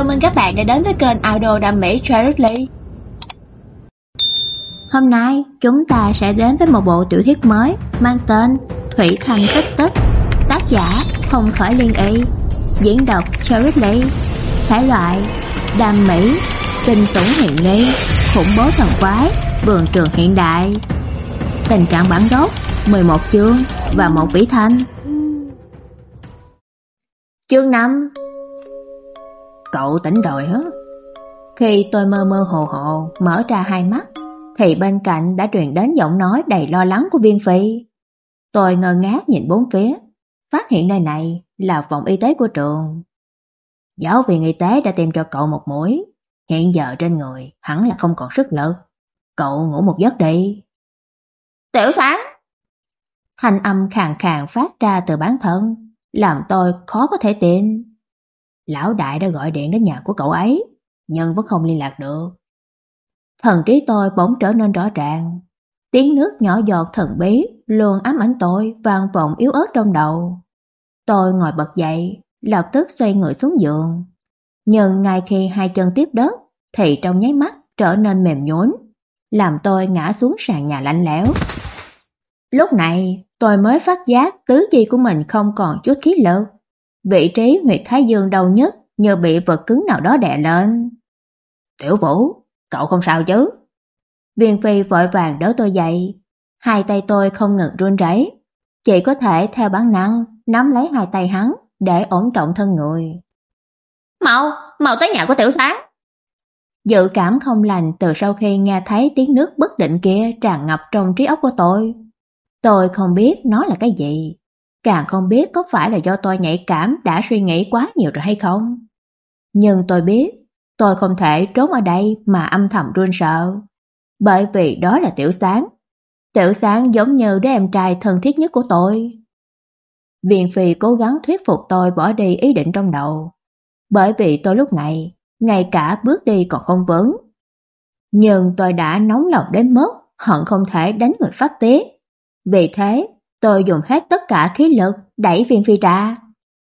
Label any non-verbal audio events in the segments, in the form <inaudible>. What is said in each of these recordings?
Chào mừng các bạn đã đến với kênh audio đam mỹ Charity. Hôm nay chúng ta sẽ đến với một bộ tiểu thuyết mới mang tên Thủy Thành Tích Tích, tác giả Không Khởi Liên Y, diễn đọc Charity, thể loại đam mỹ, kinh tủng hiện ly, khủng bố thần quái, vườn trường hiện đại. Tình trạng bản gốc 11 chương và một vĩ thanh. Chương 5 Cậu tỉnh rồi hả? Khi tôi mơ mơ hồ hồ mở ra hai mắt, thì bên cạnh đã truyền đến giọng nói đầy lo lắng của Viên Phi. Tôi ngơ ngác nhìn bốn phía, phát hiện nơi này là phòng y tế của trường. Giáo viên y tế đã tìm cho cậu một mũi, hiện giờ trên người hẳn là không còn sức lực. Cậu ngủ một giấc đi. Tiểu sáng! Thanh âm khàn khàn phát ra từ bản thân, làm tôi khó có thể tin. Lão đại đã gọi điện đến nhà của cậu ấy, nhưng vẫn không liên lạc được. Thần trí tôi bỗng trở nên rõ ràng. Tiếng nước nhỏ giọt thần bí luôn ám ảnh tôi vang vọng yếu ớt trong đầu. Tôi ngồi bật dậy, lập tức xoay người xuống giường. Nhưng ngay khi hai chân tiếp đất, thì trong nháy mắt trở nên mềm nhũn, làm tôi ngã xuống sàn nhà lạnh lẽo. Lúc này, tôi mới phát giác tứ chi của mình không còn chút khí lực. Vị trí huyệt thái dương đau nhất như bị vật cứng nào đó đè lên. Tiểu Vũ, cậu không sao chứ? Viên Phi vội vàng đỡ tôi dậy. Hai tay tôi không ngừng run rẩy, chỉ có thể theo bản năng nắm lấy hai tay hắn để ổn trọng thân người. "Mau, mau tới nhà của Tiểu Sáng." Dự cảm không lành từ sau khi nghe thấy tiếng nước bất định kia tràn ngập trong trí óc của tôi. Tôi không biết nó là cái gì, càng không biết có phải là do tôi nhạy cảm đã suy nghĩ quá nhiều rồi hay không. Nhưng tôi biết, tôi không thể trốn ở đây mà âm thầm run sợ, bởi vì đó là Tiểu Sáng. Tiểu Sáng giống như đứa em trai thân thiết nhất của tôi. viện Phi cố gắng thuyết phục tôi bỏ đi ý định trong đầu, bởi vì tôi lúc này ngay cả bước đi còn không vững. Nhưng tôi đã nóng lòng đến mức hận không thể đánh người phát tiết. Vì thế, tôi dùng hết tất cả khí lực đẩy Viên Phi ra,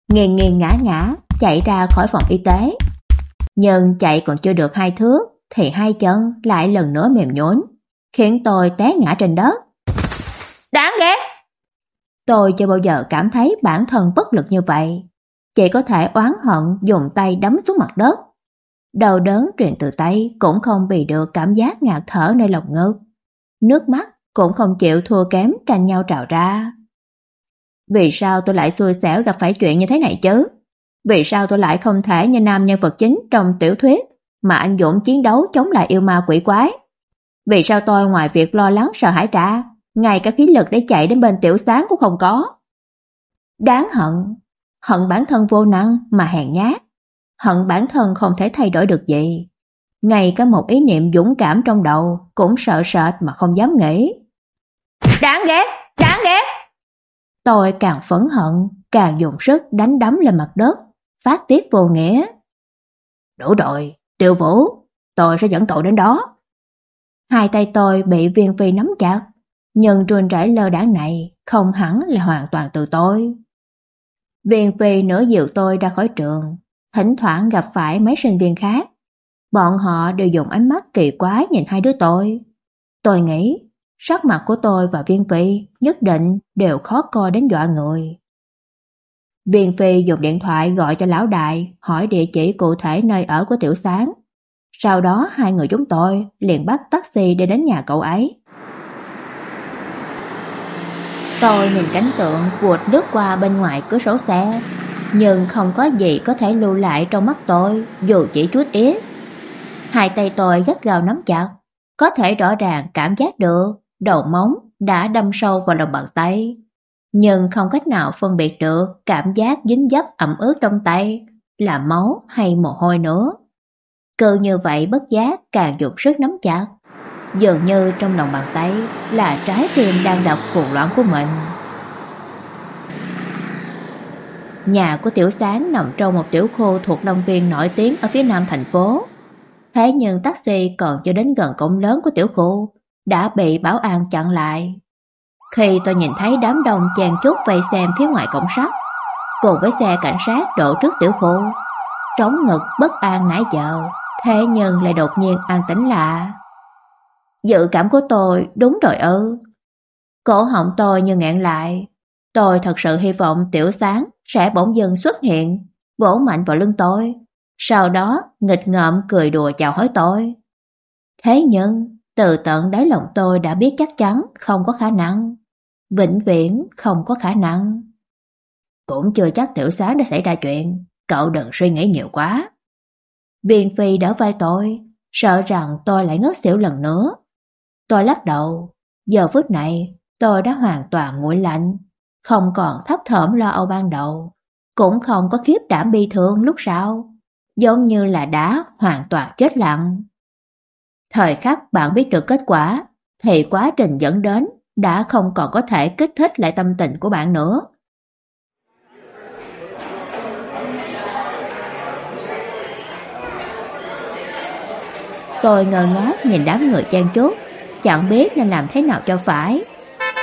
nghiền nghiền ngã ngã chạy ra khỏi phòng y tế. Nhưng chạy còn chưa được hai thước thì hai chân lại lần nữa mềm nhũn, khiến tôi té ngã trên đất. Đáng ghét. Tôi chưa bao giờ cảm thấy bản thân bất lực như vậy, chỉ có thể oán hận dùng tay đấm xuống mặt đất. Đầu đớn truyền từ tay cũng không bị được cảm giác ngạt thở nơi lòng ngực. Nước mắt cũng không chịu thua kém tranh nhau trào ra. Vì sao tôi lại xui xẻo gặp phải chuyện như thế này chứ? Vì sao tôi lại không thể như nam nhân vật chính trong tiểu thuyết mà anh dũng chiến đấu chống lại yêu ma quỷ quái? Vì sao tôi ngoài việc lo lắng sợ hãi ra, ngay cả khí lực để chạy đến bên tiểu sáng cũng không có? Đáng hận, hận bản thân vô năng mà hèn nhát, hận bản thân không thể thay đổi được gì. Ngay cả một ý niệm dũng cảm trong đầu cũng sợ sệt mà không dám nghĩ. Đáng ghét, đáng ghét. Tôi càng phẫn hận, càng dùng sức đánh đấm lên mặt đất, phát tiết vô nghĩa. Đủ rồi, Tiêu Vũ, tôi sẽ dẫn cậu đến đó. Hai tay tôi bị viên phi nắm chặt, nhưng run rẩy lơ đãng này không hẳn là hoàn toàn từ tôi. Viên phi nửa dịu tôi ra khỏi trường, thỉnh thoảng gặp phải mấy sinh viên khác. Bọn họ đều dùng ánh mắt kỳ quái nhìn hai đứa tôi. Tôi nghĩ sắc mặt của tôi và Viên Phi nhất định đều khó coi đến dọa người. Viên Phi dùng điện thoại gọi cho lão đại, hỏi địa chỉ cụ thể nơi ở của Tiểu Sáng. Sau đó hai người chúng tôi liền bắt taxi để đến nhà cậu ấy. Tôi nhìn cảnh tượng vụt lướt qua bên ngoài cửa sổ xe, nhưng không có gì có thể lưu lại trong mắt tôi, dù chỉ chút ít. Hai tay tôi gắt gao nắm chặt, có thể rõ ràng cảm giác được đầu móng đã đâm sâu vào lòng bàn tay, nhưng không cách nào phân biệt được cảm giác dính dấp ẩm ướt trong tay là máu hay mồ hôi nữa. Cứ như vậy bất giác càng dùng sức nắm chặt, dường như trong lòng bàn tay là trái tim đang đập cuồng loạn của mình. Nhà của Tiểu Sáng nằm trong một tiểu khu thuộc Đông Viên nổi tiếng ở phía nam thành phố. Thế nhưng taxi còn chưa đến gần cổng lớn của tiểu khu đã bị bảo an chặn lại. Khi tôi nhìn thấy đám đông chèn chúc vây xem phía ngoài cổng sắt, cùng với xe cảnh sát đổ trước tiểu khu, trống ngực bất an nãy giờ, thế nhưng lại đột nhiên an tĩnh lạ. Dự cảm của tôi đúng rồi ư? Cổ họng tôi như ngẹn lại, tôi thật sự hy vọng Tiểu Sáng sẽ bỗng dưng xuất hiện, vỗ mạnh vào lưng tôi, sau đó nghịch ngợm cười đùa chào hỏi tôi. Thế nhưng, từ tận đáy lòng tôi đã biết chắc chắn không có khả năng, vĩnh viễn không có khả năng. Cũng chưa chắc Tiểu Sáng đã xảy ra chuyện, cậu đừng suy nghĩ nhiều quá. Viên Phi đỡ vai tôi, sợ rằng tôi lại ngất xỉu lần nữa. Tôi lắc đầu, giờ phút này tôi đã hoàn toàn nguội lạnh, không còn thấp thỏm lo âu ban đầu, cũng không có khiếp đảm bi thương lúc sau, giống như là đã hoàn toàn chết lặng. Thời khắc bạn biết được kết quả, thì quá trình dẫn đến đã không còn có thể kích thích lại tâm tình của bạn nữa. Tôi ngơ ngác nhìn đám người chen chúc, chẳng biết nên làm thế nào cho phải.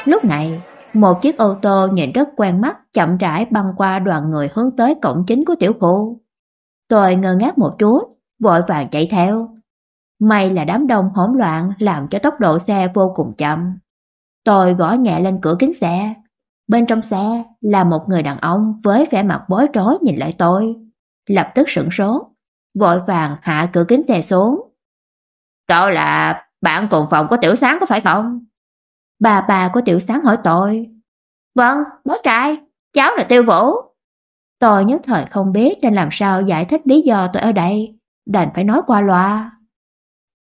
Lúc này, một chiếc ô tô nhìn rất quen mắt chậm rãi băng qua đoàn người hướng tới cổng chính của tiểu khu. Tôi ngơ ngác một chút, vội vàng chạy theo. May là đám đông hỗn loạn làm cho tốc độ xe vô cùng chậm. Tôi gõ nhẹ lên cửa kính xe. Bên trong xe là một người đàn ông với vẻ mặt bối rối nhìn lại tôi. Lập tức sửng sốt, vội vàng hạ cửa kính xe xuống. Cậu là bạn cùng phòng của Tiểu Sáng có phải không? Bà bà của Tiểu Sáng hỏi tôi. Vâng, bố trai, cháu là Tiêu Vũ. Tôi nhất thời không biết nên làm sao giải thích lý do tôi ở đây, đành phải nói qua loa.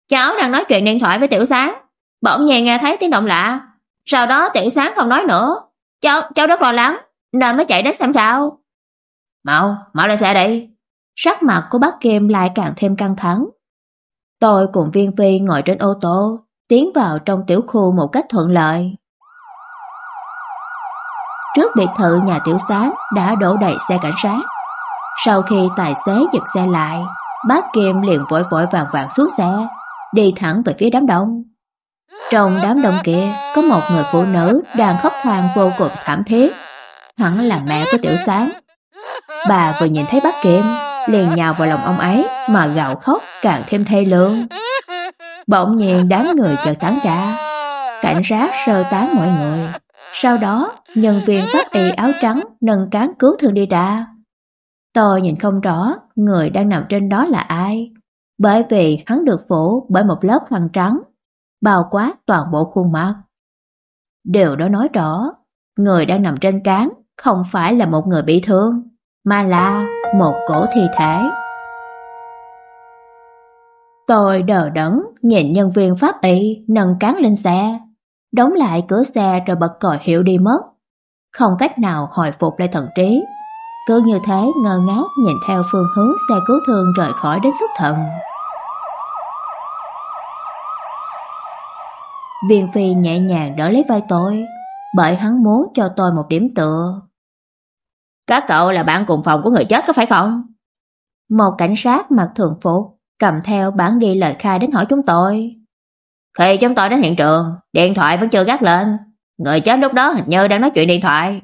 Cháu đang nói chuyện điện thoại với Tiểu Sáng, bỗng nhiên nghe thấy tiếng động lạ, sau đó Tiểu Sáng không nói nữa. Cháu cháu rất lo lắng, nên mới chạy đến xem sao. Mau, mau lên xe đi. Sắc mặt của bác Kim lại càng thêm căng thẳng. Tôi cùng Viên Phi ngồi trên ô tô, tiến vào trong tiểu khu một cách thuận lợi. Trước biệt thự nhà tiểu sáng đã đổ đầy xe cảnh sát. Sau khi tài xế giật xe lại, bác Kim liền vội vội vàng vàng xuống xe, đi thẳng về phía đám đông. Trong đám đông kia có một người phụ nữ đang khóc than vô cùng thảm thiết. Hẳn là mẹ của tiểu sáng. Bà vừa nhìn thấy bác Kim, liền nhào vào lòng ông ấy mà gào khóc càng thêm thê lương. Bỗng nhiên đám người chợt tán ra, cảnh sát sơ tán mọi người. Sau đó, nhân viên pháp y áo trắng nâng cán cứu thương đi ra. Tôi nhìn không rõ người đang nằm trên đó là ai, bởi vì hắn được phủ bởi một lớp khăn trắng, bao quát toàn bộ khuôn mặt. Điều đó nói rõ, người đang nằm trên cán không phải là một người bị thương, mà là một cổ thi thể. Tôi đờ đẫn nhìn nhân viên pháp y nâng cán lên xe, đóng lại cửa xe rồi bật còi hiệu đi mất. Không cách nào hồi phục lại thần trí. Cứ như thế ngơ ngác nhìn theo phương hướng xe cứu thương rời khỏi đến xuất thần. Viên Phi nhẹ nhàng đỡ lấy vai tôi, bởi hắn muốn cho tôi một điểm tựa. Các cậu là bạn cùng phòng của người chết có phải không? Một cảnh sát mặc thường phục cầm theo bản ghi lời khai đến hỏi chúng tôi. Khi chúng tôi đến hiện trường, điện thoại vẫn chưa gác lên. Người chết lúc đó hình như đang nói chuyện điện thoại.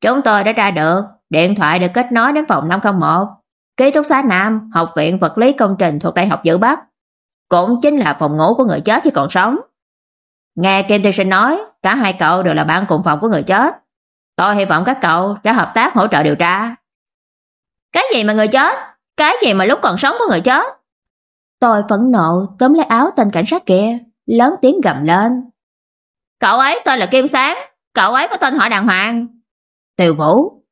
Chúng tôi đã tra được, điện thoại được kết nối đến phòng 501, ký túc xá Nam, Học viện Vật lý Công trình thuộc Đại học Dự Bắc. Cũng chính là phòng ngủ của người chết khi còn sống. Nghe Kim Tiên Sinh nói, cả hai cậu đều là bạn cùng phòng của người chết. Tôi hy vọng các cậu sẽ hợp tác hỗ trợ điều tra. Cái gì mà người chết? Cái gì mà lúc còn sống có người chết? Tôi phẫn nộ tóm lấy áo tên cảnh sát kia, lớn tiếng gầm lên. Cậu ấy tên là Kim Sáng, cậu ấy có tên họ đàng hoàng. Tiêu Vũ.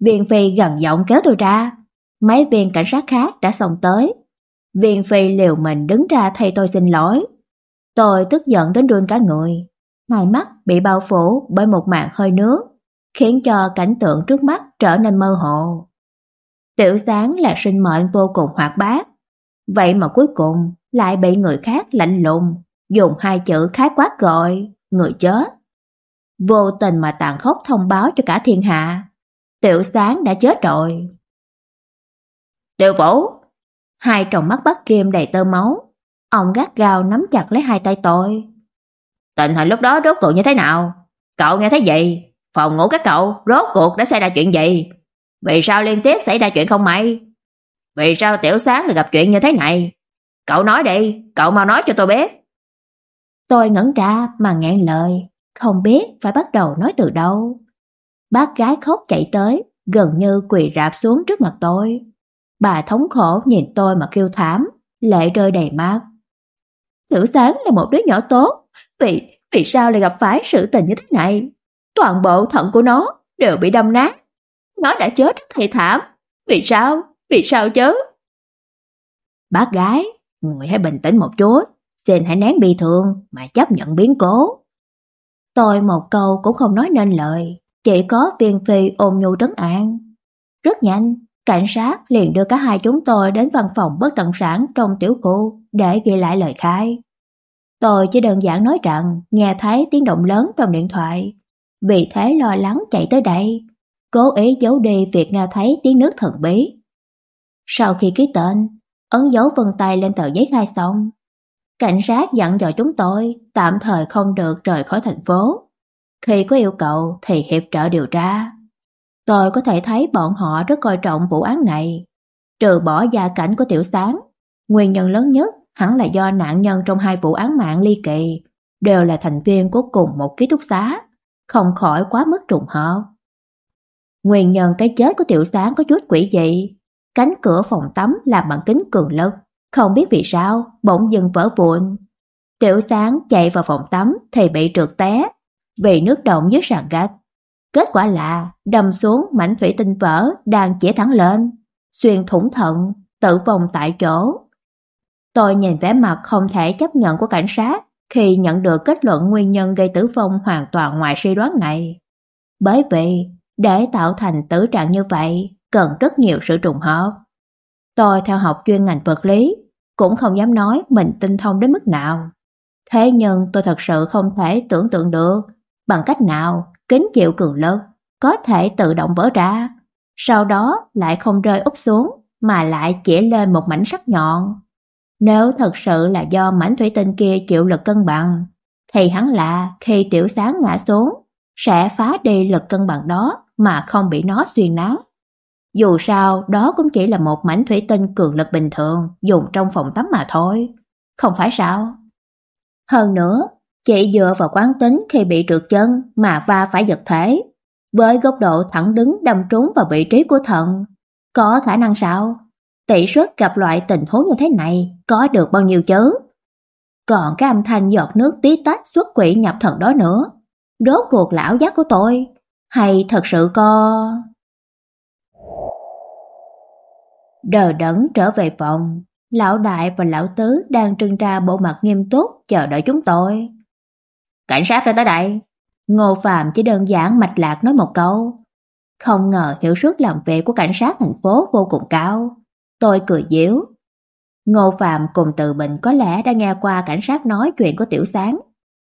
Viên Phi gần giọng kéo tôi ra. Mấy viên cảnh sát khác đã xông tới. Viên Phi liều mình đứng ra thay tôi xin lỗi. Tôi tức giận đến run cả người. ngoài mắt bị bao phủ bởi một màn hơi nước, khiến cho cảnh tượng trước mắt trở nên mơ hồ. Tiểu Sáng là sinh mệnh vô cùng hoạt bát, vậy mà cuối cùng lại bị người khác lạnh lùng dùng hai chữ khái quát gọi người chết. Vô tình mà tàn khốc thông báo cho cả thiên hạ, Tiểu Sáng đã chết rồi. Tiểu Vũ, hai tròng mắt bắt kim đầy tơ máu, ông gắt gao nắm chặt lấy hai tay tôi. Tình hình lúc đó rốt cuộc như thế nào? Cậu nghe thấy gì? Phòng ngủ các cậu rốt cuộc đã xảy ra chuyện gì? Vì sao liên tiếp xảy ra chuyện không may? Vì sao Tiểu Sáng lại gặp chuyện như thế này? Cậu nói đi, cậu mau nói cho tôi biết. Tôi ngẩn ra mà ngẹn lời, không biết phải bắt đầu nói từ đâu. Bác gái khóc chạy tới, gần như quỳ rạp xuống trước mặt tôi. Bà thống khổ nhìn tôi mà kêu thảm, lệ rơi đầy mắt. Tiểu Sáng là một đứa nhỏ tốt, vì vì sao lại gặp phải sự tình như thế này? Toàn bộ thận của nó đều bị đâm nát. Nó đã chết rất thê thảm. Vì sao? Vì sao chứ? Bác gái, người hãy bình tĩnh một chút, xin hãy nén bi thương mà chấp nhận biến cố. Tôi một câu cũng không nói nên lời, chỉ có viên phi ôm nhu trấn an. Rất nhanh, cảnh sát liền đưa cả hai chúng tôi đến văn phòng bất động sản trong tiểu khu để ghi lại lời khai. Tôi chỉ đơn giản nói rằng nghe thấy tiếng động lớn trong điện thoại, vì thế lo lắng chạy tới đây, cố ý giấu đi việc nghe thấy tiếng nước thần bí. Sau khi ký tên, ấn dấu vân tay lên tờ giấy khai xong, cảnh sát dặn dò chúng tôi tạm thời không được rời khỏi thành phố. Khi có yêu cầu thì hiệp trợ điều tra. Tôi có thể thấy bọn họ rất coi trọng vụ án này, trừ bỏ gia cảnh của tiểu sáng. Nguyên nhân lớn nhất hẳn là do nạn nhân trong hai vụ án mạng ly kỳ đều là thành viên của cùng một ký túc xá, không khỏi quá mức trùng hợp. Nguyên nhân cái chết của tiểu sáng có chút quỷ dị, cánh cửa phòng tắm làm bằng kính cường lực, không biết vì sao bỗng dưng vỡ vụn. Tiểu sáng chạy vào phòng tắm thì bị trượt té, vì nước động dưới sàn gạch. Kết quả là đâm xuống mảnh thủy tinh vỡ đang chĩa thẳng lên, xuyên thủng thận, tử vong tại chỗ. Tôi nhìn vẻ mặt không thể chấp nhận của cảnh sát khi nhận được kết luận nguyên nhân gây tử vong hoàn toàn ngoài suy đoán này. Bởi vì, để tạo thành tử trạng như vậy, cần rất nhiều sự trùng hợp. Tôi theo học chuyên ngành vật lý, cũng không dám nói mình tinh thông đến mức nào. Thế nhưng tôi thật sự không thể tưởng tượng được bằng cách nào kính chịu cường lực có thể tự động vỡ ra, sau đó lại không rơi úp xuống mà lại chỉ lên một mảnh sắc nhọn. Nếu thật sự là do mảnh thủy tinh kia chịu lực cân bằng, thì hắn là khi tiểu sáng ngã xuống, sẽ phá đi lực cân bằng đó mà không bị nó xuyên nát. Dù sao, đó cũng chỉ là một mảnh thủy tinh cường lực bình thường dùng trong phòng tắm mà thôi. Không phải sao? Hơn nữa, chỉ dựa vào quán tính khi bị trượt chân mà va phải giật thể. Với góc độ thẳng đứng đâm trúng vào vị trí của thận, có khả năng sao? Tỷ suất gặp loại tình huống như thế này có được bao nhiêu chứ? Còn cái âm thanh giọt nước tí tách xuất quỷ nhập thần đó nữa, đốt cuộc lão giác của tôi, hay thật sự có... Đờ đẫn trở về phòng, lão đại và lão tứ đang trưng ra bộ mặt nghiêm túc chờ đợi chúng tôi. Cảnh sát ra tới đây. Ngô Phạm chỉ đơn giản mạch lạc nói một câu. Không ngờ hiệu suất làm việc của cảnh sát thành phố vô cùng cao. Tôi cười giễu. Ngô Phạm cùng Từ Bình có lẽ đã nghe qua cảnh sát nói chuyện của Tiểu Sáng,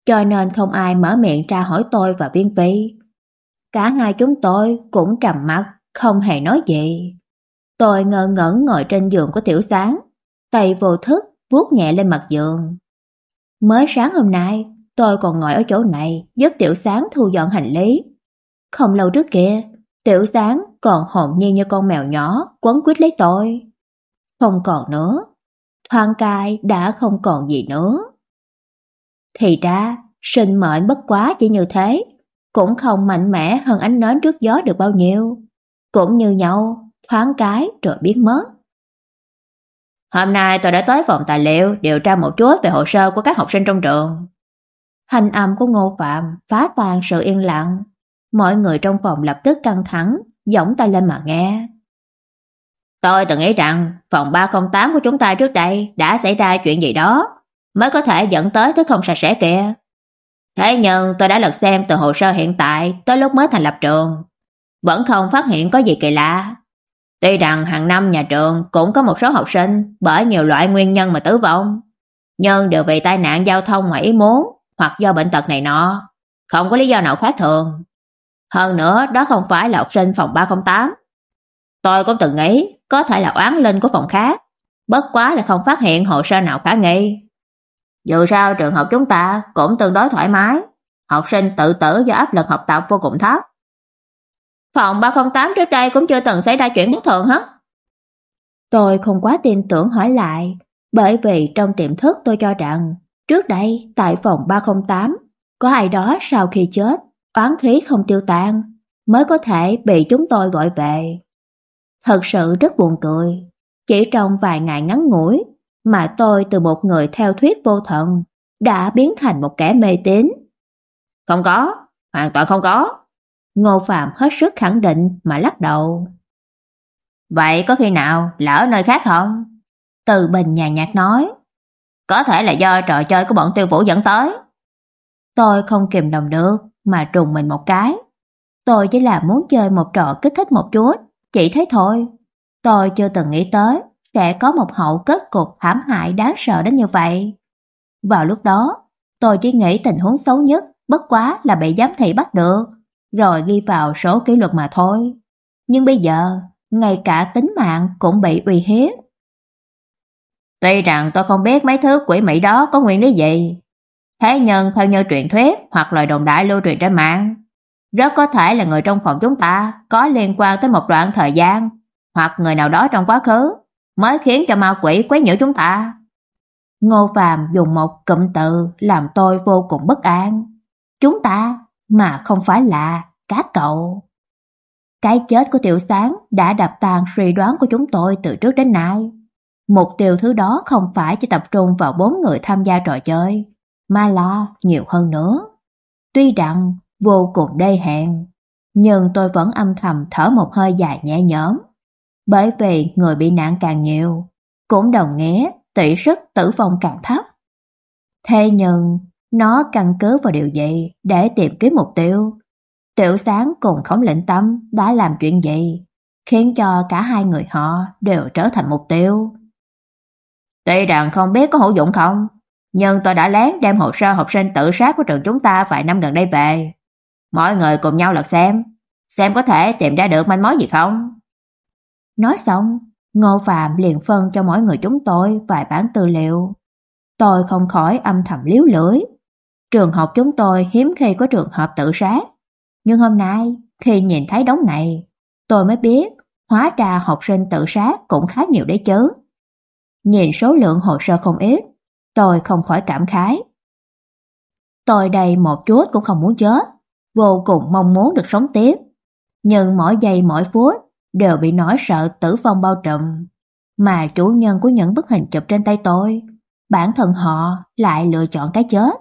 cho nên không ai mở miệng tra hỏi tôi và Viên Phi. Cả hai chúng tôi cũng trầm mặt, không hề nói gì. Tôi ngơ ngẩn ngồi trên giường của Tiểu Sáng, tay vô thức vuốt nhẹ lên mặt giường. Mới sáng hôm nay, tôi còn ngồi ở chỗ này giúp Tiểu Sáng thu dọn hành lý. Không lâu trước kia, Tiểu Sáng còn hồn nhiên như con mèo nhỏ quấn quýt lấy tôi không còn nữa. Thoáng cai đã không còn gì nữa. Thì ra, sinh mệnh bất quá chỉ như thế, cũng không mạnh mẽ hơn ánh nến trước gió được bao nhiêu. Cũng như nhau, thoáng cái rồi biến mất. Hôm nay tôi đã tới phòng tài liệu điều tra một chút về hồ sơ của các học sinh trong trường. Hành âm của Ngô Phạm phá tan sự yên lặng. Mọi người trong phòng lập tức căng thẳng, giỏng tay lên mà nghe. Tôi từng nghĩ rằng phòng 308 của chúng ta trước đây đã xảy ra chuyện gì đó mới có thể dẫn tới thứ không sạch sẽ kia. Thế nhưng tôi đã lật xem từ hồ sơ hiện tại tới lúc mới thành lập trường, vẫn không phát hiện có gì kỳ lạ. Tuy rằng hàng năm nhà trường cũng có một số học sinh bởi nhiều loại nguyên nhân mà tử vong, nhưng đều vì tai nạn giao thông ngoài ý muốn hoặc do bệnh tật này nọ, không có lý do nào khác thường. Hơn nữa, đó không phải là học sinh phòng 308. Tôi cũng từng nghĩ có thể là oán linh của phòng khác, bất quá là không phát hiện hồ sơ nào khả nghi. Dù sao trường học chúng ta cũng tương đối thoải mái, học sinh tự tử do áp lực học tập vô cùng thấp. Phòng 308 trước đây cũng chưa từng xảy ra chuyện bất thường hết. Tôi không quá tin tưởng hỏi lại, bởi vì trong tiềm thức tôi cho rằng trước đây tại phòng 308 có ai đó sau khi chết oán khí không tiêu tan mới có thể bị chúng tôi gọi về. Thật sự rất buồn cười, chỉ trong vài ngày ngắn ngủi mà tôi từ một người theo thuyết vô thần đã biến thành một kẻ mê tín. Không có, hoàn toàn không có. Ngô Phạm hết sức khẳng định mà lắc đầu. Vậy có khi nào là ở nơi khác không? Từ Bình nhàn nhạt nói. Có thể là do trò chơi của bọn tiêu vũ dẫn tới. Tôi không kìm lòng được mà trùng mình một cái. Tôi chỉ là muốn chơi một trò kích thích một chút, chỉ thế thôi. Tôi chưa từng nghĩ tới sẽ có một hậu kết cục hãm hại đáng sợ đến như vậy. Vào lúc đó, tôi chỉ nghĩ tình huống xấu nhất bất quá là bị giám thị bắt được, rồi ghi vào số kỷ luật mà thôi. Nhưng bây giờ, ngay cả tính mạng cũng bị uy hiếp. Tuy rằng tôi không biết mấy thứ quỷ mỹ đó có nguyên lý gì, thế nhưng theo như truyền thuyết hoặc lời đồn đại lưu truyền trên mạng, rất có thể là người trong phòng chúng ta có liên quan tới một đoạn thời gian hoặc người nào đó trong quá khứ mới khiến cho ma quỷ quấy nhiễu chúng ta. Ngô Phàm dùng một cụm từ làm tôi vô cùng bất an. Chúng ta mà không phải là cá cậu. Cái chết của Tiểu Sáng đã đập tan suy đoán của chúng tôi từ trước đến nay. Mục tiêu thứ đó không phải chỉ tập trung vào bốn người tham gia trò chơi, mà là nhiều hơn nữa. Tuy rằng vô cùng đê hèn, nhưng tôi vẫn âm thầm thở một hơi dài nhẹ nhõm. Bởi vì người bị nạn càng nhiều, cũng đồng nghĩa tỷ suất tử vong càng thấp. Thế nhưng, nó căn cứ vào điều gì để tìm kiếm mục tiêu? Tiểu sáng cùng khổng lệnh tâm đã làm chuyện gì, khiến cho cả hai người họ đều trở thành mục tiêu? Tuy rằng không biết có hữu dụng không, nhưng tôi đã lén đem hồ sơ học sinh tự sát của trường chúng ta vài năm gần đây về. Mọi người cùng nhau lật xem, xem có thể tìm ra được manh mối gì không. Nói xong, Ngô Phạm liền phân cho mỗi người chúng tôi vài bản tư liệu. Tôi không khỏi âm thầm liếu lưỡi. Trường học chúng tôi hiếm khi có trường hợp tự sát. Nhưng hôm nay, khi nhìn thấy đống này, tôi mới biết hóa ra học sinh tự sát cũng khá nhiều đấy chứ. Nhìn số lượng hồ sơ không ít, tôi không khỏi cảm khái. Tôi đây một chút cũng không muốn chết, vô cùng mong muốn được sống tiếp. Nhưng mỗi giây mỗi phút đều bị nỗi sợ tử vong bao trùm. Mà chủ nhân của những bức hình chụp trên tay tôi, bản thân họ lại lựa chọn cái chết.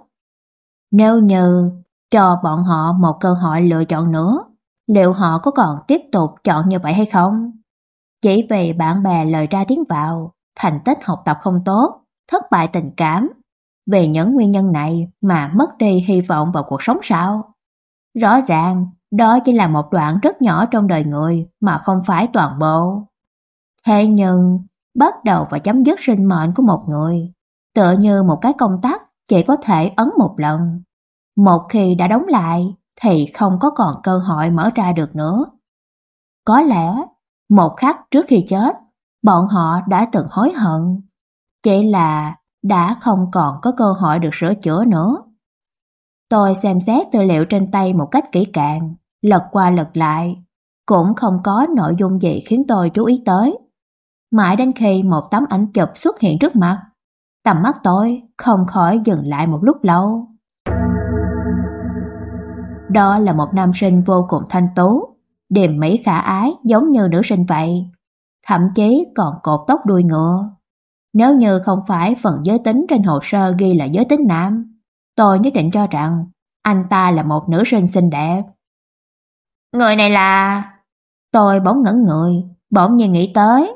Nếu như cho bọn họ một cơ hội lựa chọn nữa, liệu họ có còn tiếp tục chọn như vậy hay không? Chỉ vì bạn bè lời ra tiếng vào, thành tích học tập không tốt, thất bại tình cảm, về những nguyên nhân này mà mất đi hy vọng vào cuộc sống sao? Rõ ràng, đó chỉ là một đoạn rất nhỏ trong đời người mà không phải toàn bộ. Thế nhưng, bắt đầu và chấm dứt sinh mệnh của một người, tựa như một cái công tắc chỉ có thể ấn một lần. Một khi đã đóng lại thì không có còn cơ hội mở ra được nữa. Có lẽ, một khắc trước khi chết, bọn họ đã từng hối hận, chỉ là đã không còn có cơ hội được sửa chữa nữa. Tôi xem xét tư liệu trên tay một cách kỹ càng, lật qua lật lại, cũng không có nội dung gì khiến tôi chú ý tới. Mãi đến khi một tấm ảnh chụp xuất hiện trước mặt, tầm mắt tôi không khỏi dừng lại một lúc lâu. Đó là một nam sinh vô cùng thanh tú, điềm mỹ khả ái giống như nữ sinh vậy, thậm chí còn cột tóc đuôi ngựa. Nếu như không phải phần giới tính trên hồ sơ ghi là giới tính nam, tôi nhất định cho rằng anh ta là một nữ sinh xinh đẹp. Người này là... Tôi bỗng ngẩn người, bỗng nhiên nghĩ tới.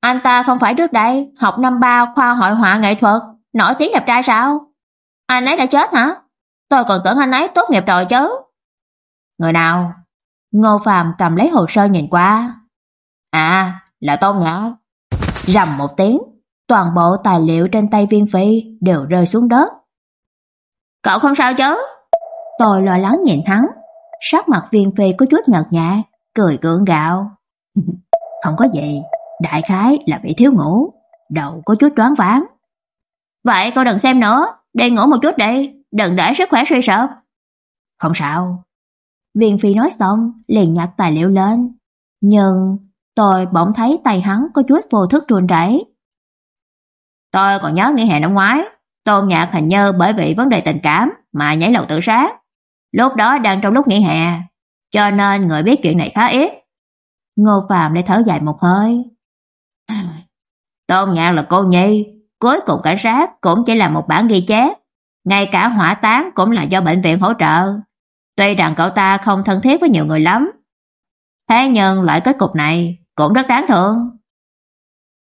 Anh ta không phải trước đây học năm ba khoa hội họa nghệ thuật, nổi tiếng đẹp trai sao? Anh ấy đã chết hả? Tôi còn tưởng anh ấy tốt nghiệp rồi chứ. Người nào? Ngô Phàm cầm lấy hồ sơ nhìn qua. À, là Tôn Ngã. Rầm một tiếng, toàn bộ tài liệu trên tay Viên Phi đều rơi xuống đất. Cậu không sao chứ? Tôi lo lắng nhìn hắn, sắc mặt Viên Phi có chút nhợt nhạt, cười gượng gạo. <laughs> không có gì, đại khái là bị thiếu ngủ, đầu có chút choáng váng. Vậy cô đừng xem nữa, đi ngủ một chút đi, đừng để sức khỏe suy sụp. Không sao. Viên Phi nói xong, liền nhặt tài liệu lên, nhưng tôi bỗng thấy tay hắn có chút vô thức run rẩy. Tôi còn nhớ nghỉ hè năm ngoái, Tôn Nhạc hình như bởi vì vấn đề tình cảm mà nhảy lầu tự sát. Lúc đó đang trong lúc nghỉ hè, cho nên người biết chuyện này khá ít. Ngô Phạm lại thở dài một hơi. <clears throat> Tôn Nhạc là cô nhi, cuối cùng cảnh sát cũng chỉ là một bản ghi chép, ngay cả hỏa táng cũng là do bệnh viện hỗ trợ. Tuy rằng cậu ta không thân thiết với nhiều người lắm, thế nhưng loại kết cục này cũng rất đáng thương.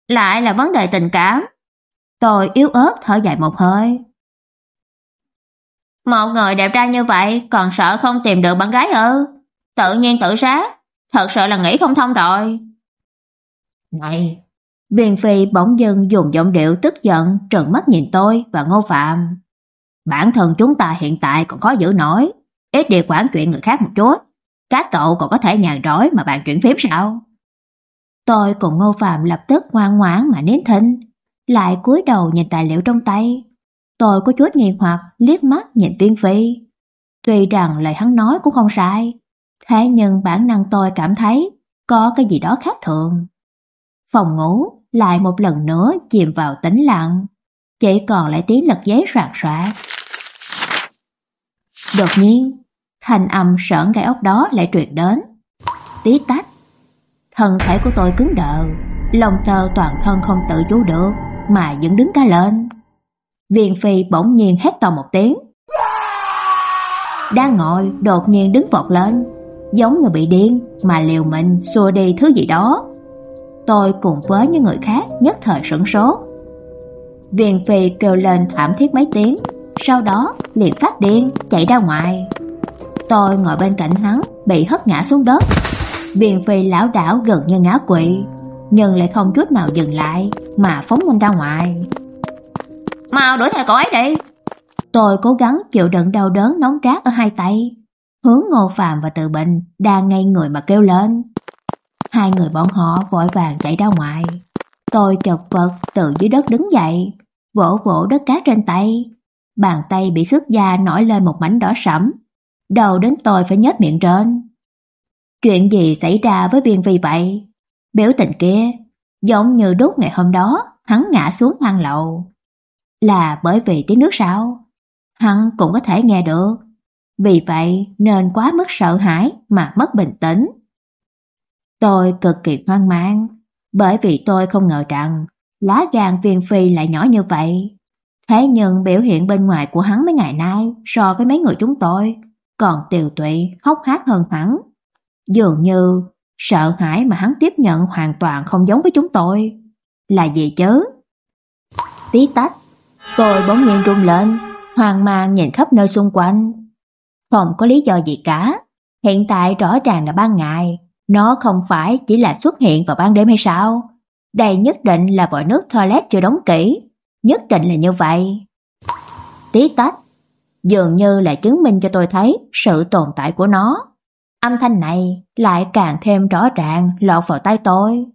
Lại là vấn đề tình cảm. Tôi yếu ớt thở dài một hơi. Một người đẹp trai như vậy còn sợ không tìm được bạn gái ư? Tự nhiên tự sát, thật sự là nghĩ không thông rồi. Này, Viên Phi bỗng dưng dùng giọng điệu tức giận trừng mắt nhìn tôi và Ngô Phạm. Bản thân chúng ta hiện tại còn khó giữ nổi, ít đi quản chuyện người khác một chút. Các cậu còn có thể nhàn rỗi mà bàn chuyện phím sao? Tôi cùng Ngô Phạm lập tức ngoan ngoãn mà nín thinh, lại cúi đầu nhìn tài liệu trong tay. Tôi có chút nghi hoặc liếc mắt nhìn Viên Phi. Tuy rằng lời hắn nói cũng không sai, thế nhưng bản năng tôi cảm thấy có cái gì đó khác thường. Phòng ngủ lại một lần nữa chìm vào tĩnh lặng, chỉ còn lại tiếng lật giấy soạt soạt. Đột nhiên, thành âm sởn gai ốc đó lại truyền đến. Tí tách. Thân thể của tôi cứng đờ, lòng tơ toàn thân không tự chủ được mà vẫn đứng cả lên. Viên Phi bỗng nhiên hét to một tiếng. Đang ngồi đột nhiên đứng vọt lên, giống như bị điên mà liều mình xua đi thứ gì đó. Tôi cùng với những người khác nhất thời sửng sốt. Viên Phi kêu lên thảm thiết mấy tiếng, sau đó liền phát điên chạy ra ngoài. Tôi ngồi bên cạnh hắn, bị hất ngã xuống đất. Viên Phi lão đảo gần như ngã quỵ, nhưng lại không chút nào dừng lại mà phóng mình ra ngoài. Mau đuổi theo cậu ấy đi. Tôi cố gắng chịu đựng đau đớn nóng rát ở hai tay, hướng Ngô Phạm và Từ Bình đang ngay người mà kêu lên. Hai người bọn họ vội vàng chạy ra ngoài. Tôi chật vật từ dưới đất đứng dậy, vỗ vỗ đất cát trên tay. Bàn tay bị xước da nổi lên một mảnh đỏ sẫm. Đầu đến tôi phải nhếch miệng trên. Chuyện gì xảy ra với viên vi vậy? Biểu tình kia, giống như đốt ngày hôm đó, hắn ngã xuống hang lậu Là bởi vì tiếng nước sao? Hắn cũng có thể nghe được. Vì vậy nên quá mức sợ hãi mà mất bình tĩnh. Tôi cực kỳ hoang mang, bởi vì tôi không ngờ rằng lá gan viên phi lại nhỏ như vậy. Thế nhưng biểu hiện bên ngoài của hắn mấy ngày nay so với mấy người chúng tôi còn tiều tụy, hốc hác hơn hắn. Dường như sợ hãi mà hắn tiếp nhận hoàn toàn không giống với chúng tôi. Là gì chứ? Tí tách, tôi bỗng nhiên run lên, hoang mang nhìn khắp nơi xung quanh. Không có lý do gì cả. Hiện tại rõ ràng là ban ngày, nó không phải chỉ là xuất hiện vào ban đêm hay sao? Đây nhất định là vòi nước toilet chưa đóng kỹ, nhất định là như vậy. Tí tách, dường như là chứng minh cho tôi thấy sự tồn tại của nó. Âm thanh này lại càng thêm rõ ràng lọt vào tay tôi.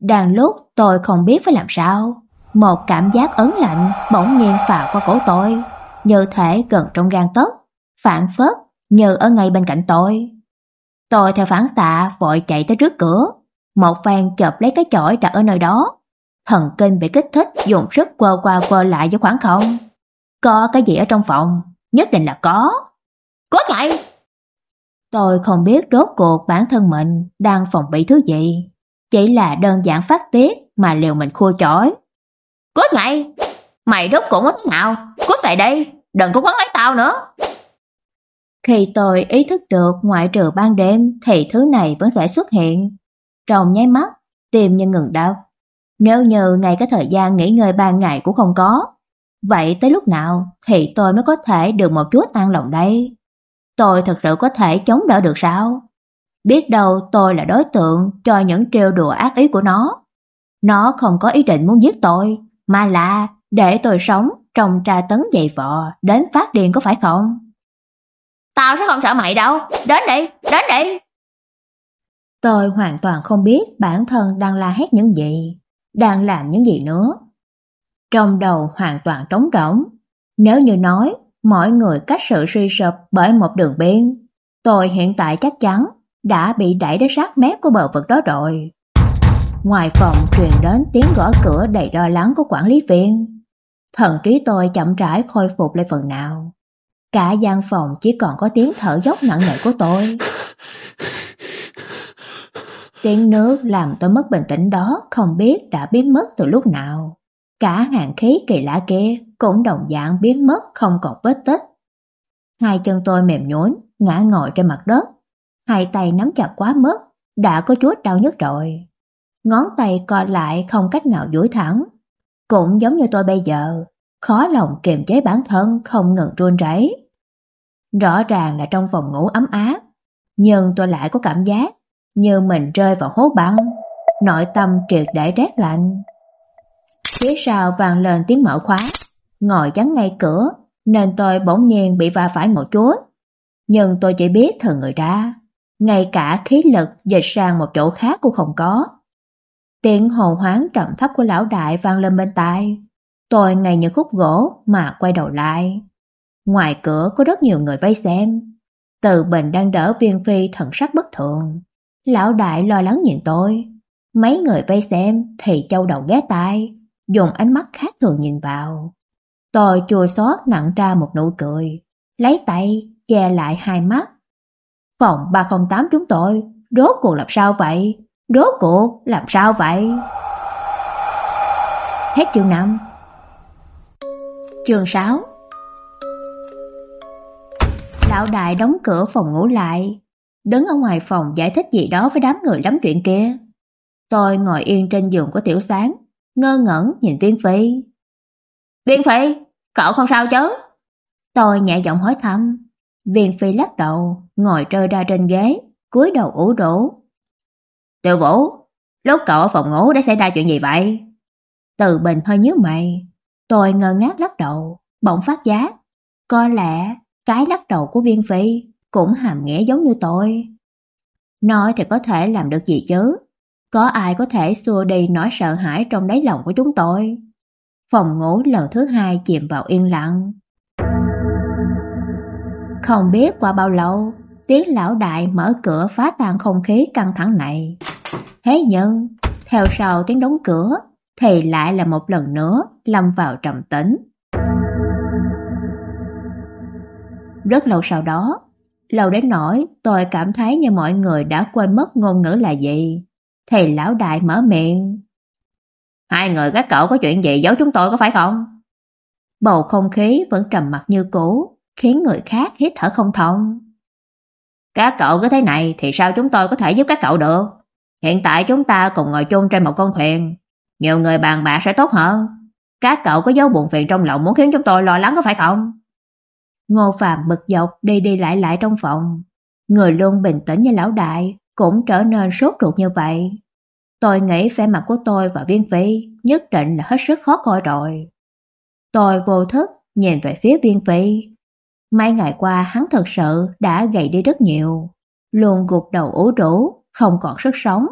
Đang lúc tôi không biết phải làm sao, một cảm giác ấn lạnh bỗng nhiên phả qua cổ tôi, như thể gần trong gan tấc, phản phất như ở ngay bên cạnh tôi. Tôi theo phản xạ vội chạy tới trước cửa, một phen chộp lấy cái chổi đặt ở nơi đó. Thần kinh bị kích thích dùng sức quơ qua quơ lại với khoảng không. Có cái gì ở trong phòng, nhất định là có. Cốt lại! Tôi không biết rốt cuộc bản thân mình đang phòng bị thứ gì, chỉ là đơn giản phát tiết mà liều mình khua chổi. Cốt ngay Mày rốt cuộc có thế nào? Cốt về đây, đừng có quấn lấy tao nữa. Khi tôi ý thức được ngoại trừ ban đêm thì thứ này vẫn phải xuất hiện. Trong nháy mắt, tim như ngừng đau. Nếu như ngay cái thời gian nghỉ ngơi ban ngày cũng không có, vậy tới lúc nào thì tôi mới có thể được một chút an lòng đây? Tôi thật sự có thể chống đỡ được sao? Biết đâu tôi là đối tượng cho những trêu đùa ác ý của nó. Nó không có ý định muốn giết tôi, mà là để tôi sống trong tra tấn dày vò đến phát điên có phải không? Tao sẽ không sợ mày đâu, đến đi, đến đi. Tôi hoàn toàn không biết bản thân đang la hét những gì, đang làm những gì nữa. Trong đầu hoàn toàn trống rỗng, nếu như nói mọi người cách sự suy sụp bởi một đường biên, tôi hiện tại chắc chắn đã bị đẩy đến sát mép của bờ vực đó rồi. Ngoài phòng truyền đến tiếng gõ cửa đầy lo lắng của quản lý viên. Thần trí tôi chậm rãi khôi phục lại phần nào. Cả gian phòng chỉ còn có tiếng thở dốc nặng nề của tôi. Tiếng nước làm tôi mất bình tĩnh đó không biết đã biến mất từ lúc nào. Cả hàng khí kỳ lạ kia cũng đồng dạng biến mất không còn vết tích. Hai chân tôi mềm nhũn, ngã ngồi trên mặt đất. Hai tay nắm chặt quá mức, đã có chút đau nhức rồi. Ngón tay co lại không cách nào duỗi thẳng. Cũng giống như tôi bây giờ, khó lòng kiềm chế bản thân không ngừng run rẩy. Rõ ràng là trong phòng ngủ ấm áp, nhưng tôi lại có cảm giác như mình rơi vào hố băng, nội tâm triệt để rét lạnh. Phía sau vang lên tiếng mở khóa, ngồi chắn ngay cửa, nên tôi bỗng nhiên bị va phải một chút. Nhưng tôi chỉ biết thờ người ra, ngay cả khí lực dịch sang một chỗ khác cũng không có. Tiếng hồ hoáng trầm thấp của lão đại vang lên bên tai. Tôi ngay như khúc gỗ mà quay đầu lại. Ngoài cửa có rất nhiều người vây xem. Từ Bình đang đỡ viên phi thần sắc bất thường. Lão đại lo lắng nhìn tôi. Mấy người vây xem thì châu đầu ghé tai, dùng ánh mắt khác thường nhìn vào. Tôi chua xót nặng ra một nụ cười, lấy tay che lại hai mắt. Phòng 308 chúng tôi, rốt cuộc làm sao vậy? Rốt cuộc làm sao vậy? Hết chương 5 Chương 6 Lão đại đóng cửa phòng ngủ lại, đứng ở ngoài phòng giải thích gì đó với đám người lắm chuyện kia. Tôi ngồi yên trên giường của Tiểu Sáng, ngơ ngẩn nhìn Viên Phi. "Viên Phi, cậu không sao chứ?" Tôi nhẹ giọng hỏi thăm. Viên Phi lắc đầu, ngồi trơ ra trên ghế, cúi đầu ủ rũ. "Tiểu Vũ, lúc cậu ở phòng ngủ đã xảy ra chuyện gì vậy?" Từ Bình hơi nhíu mày, tôi ngơ ngác lắc đầu, bỗng phát giác, có lẽ cái lắc đầu của Viên Phi cũng hàm nghĩa giống như tôi. Nói thì có thể làm được gì chứ? Có ai có thể xua đi nỗi sợ hãi trong đáy lòng của chúng tôi? Phòng ngủ lần thứ hai chìm vào yên lặng. Không biết qua bao lâu, tiếng lão đại mở cửa phá tan không khí căng thẳng này. Thế nhưng, theo sau tiếng đóng cửa, thì lại là một lần nữa lâm vào trầm tĩnh. Rất lâu sau đó, lâu đến nỗi tôi cảm thấy như mọi người đã quên mất ngôn ngữ là gì. Thì lão đại mở miệng. Hai người các cậu có chuyện gì giấu chúng tôi có phải không? Bầu không khí vẫn trầm mặc như cũ, khiến người khác hít thở không thông. Các cậu cứ thế này thì sao chúng tôi có thể giúp các cậu được? Hiện tại chúng ta cùng ngồi chung trên một con thuyền, nhiều người bàn bạc sẽ tốt hơn. Các cậu có dấu buồn phiền trong lòng muốn khiến chúng tôi lo lắng có phải không? Ngô Phạm bực dọc đi đi lại lại trong phòng. Người luôn bình tĩnh như lão đại cũng trở nên sốt ruột như vậy. Tôi nghĩ vẻ mặt của tôi và Viên Phi nhất định là hết sức khó coi rồi. Tôi vô thức nhìn về phía Viên Phi. Mấy ngày qua hắn thật sự đã gầy đi rất nhiều, luôn gục đầu ủ rũ, không còn sức sống.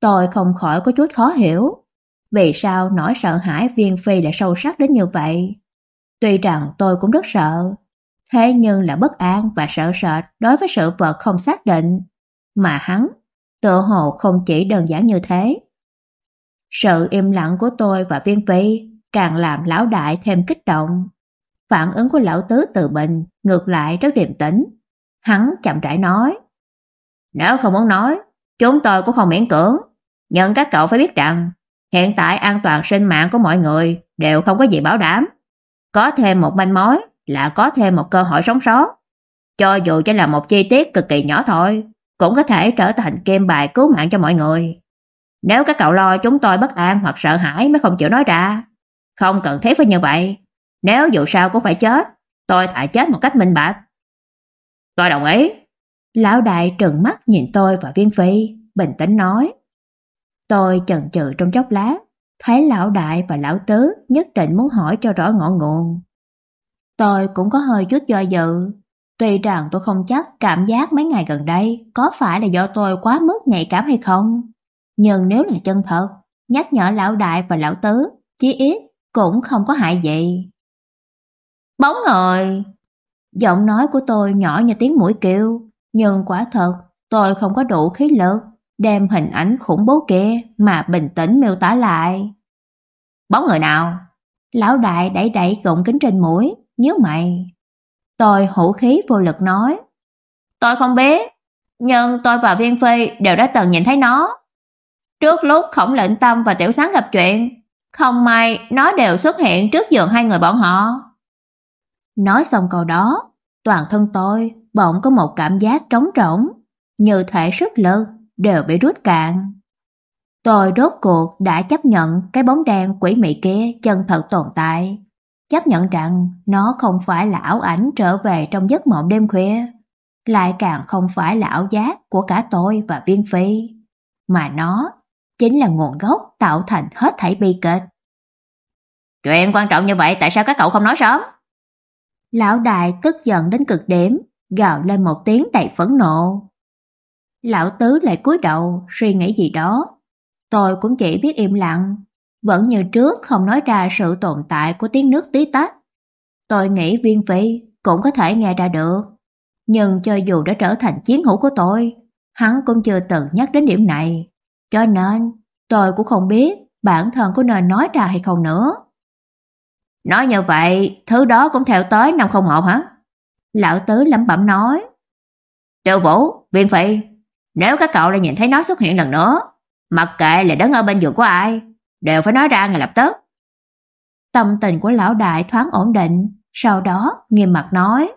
Tôi không khỏi có chút khó hiểu, vì sao nỗi sợ hãi Viên Phi lại sâu sắc đến như vậy. Tuy rằng tôi cũng rất sợ, thế nhưng là bất an và sợ sệt đối với sự vật không xác định, mà hắn tự hồ không chỉ đơn giản như thế. Sự im lặng của tôi và Viên Phi càng làm lão đại thêm kích động. Phản ứng của lão tứ từ bình ngược lại rất điềm tĩnh. Hắn chậm rãi nói: "Nếu không muốn nói, chúng tôi cũng không miễn cưỡng, nhưng các cậu phải biết rằng, hiện tại an toàn sinh mạng của mọi người đều không có gì bảo đảm. Có thêm một manh mối là có thêm một cơ hội sống sót. Cho dù chỉ là một chi tiết cực kỳ nhỏ thôi, cũng có thể trở thành kim bài cứu mạng cho mọi người. Nếu các cậu lo chúng tôi bất an hoặc sợ hãi mới không chịu nói ra, không cần thiết phải như vậy. Nếu dù sao cũng phải chết, tôi thà chết một cách minh bạch. Tôi đồng ý. Lão đại trừng mắt nhìn tôi và Viên Phi, bình tĩnh nói. Tôi chần chừ trong chốc lát, thấy lão đại và lão tứ nhất định muốn hỏi cho rõ ngọn nguồn. Tôi cũng có hơi chút do dự. Tuy rằng tôi không chắc cảm giác mấy ngày gần đây có phải là do tôi quá mức nhạy cảm hay không. Nhưng nếu là chân thật, nhắc nhở lão đại và lão tứ, chí ít cũng không có hại gì. Bóng người! Giọng nói của tôi nhỏ như tiếng mũi kêu, nhưng quả thật tôi không có đủ khí lực đem hình ảnh khủng bố kia mà bình tĩnh miêu tả lại. Bóng người nào? Lão đại đẩy đẩy gọng kính trên mũi, nhớ mày. Tôi hữu khí vô lực nói. Tôi không biết, nhưng tôi và Viên Phi đều đã từng nhìn thấy nó. Trước lúc Khổng Lệnh Tâm và Tiểu Sáng gặp chuyện, không may nó đều xuất hiện trước giường hai người bọn họ. Nói xong câu đó, toàn thân tôi bỗng có một cảm giác trống rỗng, như thể sức lực đều bị rút cạn. Tôi rốt cuộc đã chấp nhận cái bóng đen quỷ mị kia chân thật tồn tại, chấp nhận rằng nó không phải là ảo ảnh trở về trong giấc mộng đêm khuya, lại càng không phải là ảo giác của cả tôi và Viên Phi, mà nó chính là nguồn gốc tạo thành hết thảy bi kịch. Chuyện quan trọng như vậy tại sao các cậu không nói sớm? Lão đại tức giận đến cực điểm, gào lên một tiếng đầy phẫn nộ. Lão tứ lại cúi đầu suy nghĩ gì đó. Tôi cũng chỉ biết im lặng, vẫn như trước không nói ra sự tồn tại của tiếng nước tí tách. Tôi nghĩ Viên Phi cũng có thể nghe ra được, nhưng cho dù đã trở thành chiến hữu của tôi, hắn cũng chưa từng nhắc đến điểm này, cho nên tôi cũng không biết bản thân có nên nói ra hay không nữa. Nói như vậy, thứ đó cũng theo tới 501 hả? Lão tứ lẩm bẩm nói. Triệu Vũ, Viên Phi, nếu các cậu lại nhìn thấy nó xuất hiện lần nữa, mặc kệ là đứng ở bên giường của ai, đều phải nói ra ngay lập tức. Tâm tình của lão đại thoáng ổn định, sau đó nghiêm mặt nói: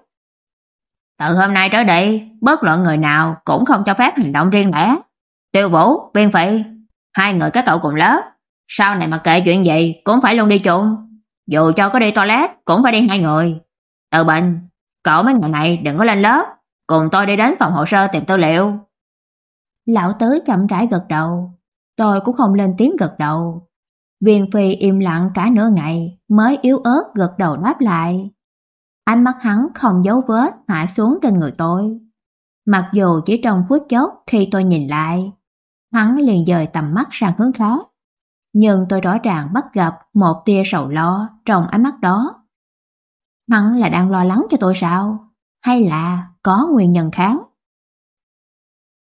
"Từ hôm nay trở đi, bất luận người nào cũng không cho phép hành động riêng lẻ. Tiêu Vũ, Viên Phỉ, hai người các cậu cùng lớp, sau này mặc kệ chuyện gì cũng phải luôn đi chung, dù cho có đi toilet cũng phải đi hai người. Từ Bình, cậu mấy ngày này đừng có lên lớp, cùng tôi đi đến phòng hồ sơ tìm tư liệu." Lão tứ chậm rãi gật đầu, tôi cũng không lên tiếng gật đầu. Viên Phi im lặng cả nửa ngày mới yếu ớt gật đầu đáp lại. Ánh mắt hắn không giấu vết hạ xuống trên người tôi. Mặc dù chỉ trong phút chốc khi tôi nhìn lại, hắn liền dời tầm mắt sang hướng khác. Nhưng tôi rõ ràng bắt gặp một tia sầu lo trong ánh mắt đó. Hắn là đang lo lắng cho tôi sao? Hay là có nguyên nhân khác?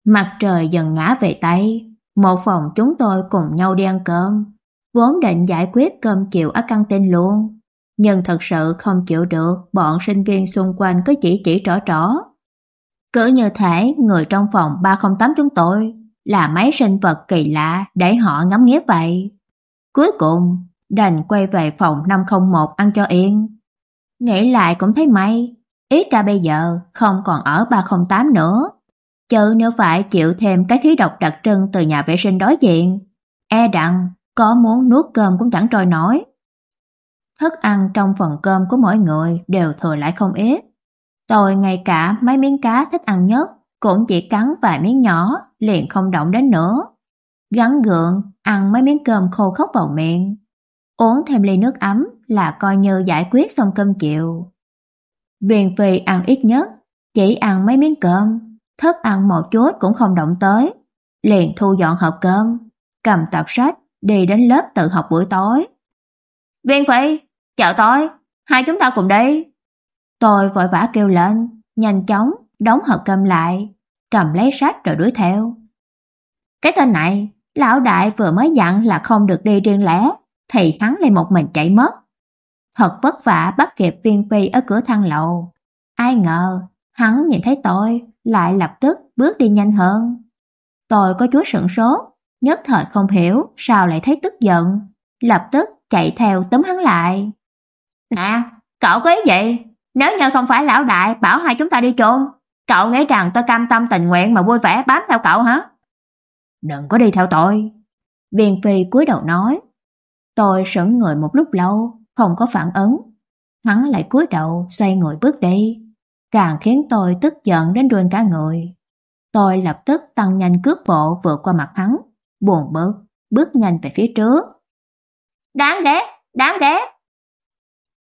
Mặt trời dần ngã về Tây, một phòng chúng tôi cùng nhau đi ăn cơm, vốn định giải quyết cơm chiều ở căng tin luôn, nhưng thật sự không chịu được bọn sinh viên xung quanh cứ chỉ chỉ trỏ trỏ. Cứ như thể người trong phòng 308 chúng tôi là mấy sinh vật kỳ lạ để họ ngắm nghía vậy. Cuối cùng, đành quay về phòng 501 ăn cho yên. Nghĩ lại cũng thấy may, ít ra bây giờ không còn ở 308 nữa. Chứ nếu phải chịu thêm cái khí độc đặc trưng từ nhà vệ sinh đối diện, e rằng có muốn nuốt cơm cũng chẳng trôi nổi. Thức ăn trong phần cơm của mỗi người đều thừa lại không ít. Tôi ngay cả mấy miếng cá thích ăn nhất cũng chỉ cắn vài miếng nhỏ liền không động đến nữa. Gắn gượng ăn mấy miếng cơm khô khốc vào miệng. Uống thêm ly nước ấm là coi như giải quyết xong cơm chịu. Viên Phi ăn ít nhất, chỉ ăn mấy miếng cơm, thức ăn một chút cũng không động tới, liền thu dọn hộp cơm, cầm tập sách đi đến lớp tự học buổi tối. Viên Phi, chào tối. hai chúng ta cùng đi. Tôi vội vã kêu lên, nhanh chóng đóng hộp cơm lại, cầm lấy sách rồi đuổi theo. Cái tên này, lão đại vừa mới dặn là không được đi riêng lẻ, thì hắn lại một mình chạy mất. Thật vất vả bắt kịp Viên Phi ở cửa thang lầu. Ai ngờ, hắn nhìn thấy tôi, lại lập tức bước đi nhanh hơn. Tôi có chút sửng sốt, nhất thời không hiểu sao lại thấy tức giận, lập tức chạy theo túm hắn lại. Nè, cậu có ý gì? Nếu như không phải lão đại bảo hai chúng ta đi chung, cậu nghĩ rằng tôi cam tâm tình nguyện mà vui vẻ bám theo cậu hả? Đừng có đi theo tôi. Viên Phi cúi đầu nói. Tôi sững người một lúc lâu, không có phản ứng. Hắn lại cúi đầu xoay người bước đi, càng khiến tôi tức giận đến run cả người. Tôi lập tức tăng nhanh cước bộ vượt qua mặt hắn, buồn bực, bước nhanh về phía trước. Đáng ghét, đáng ghét.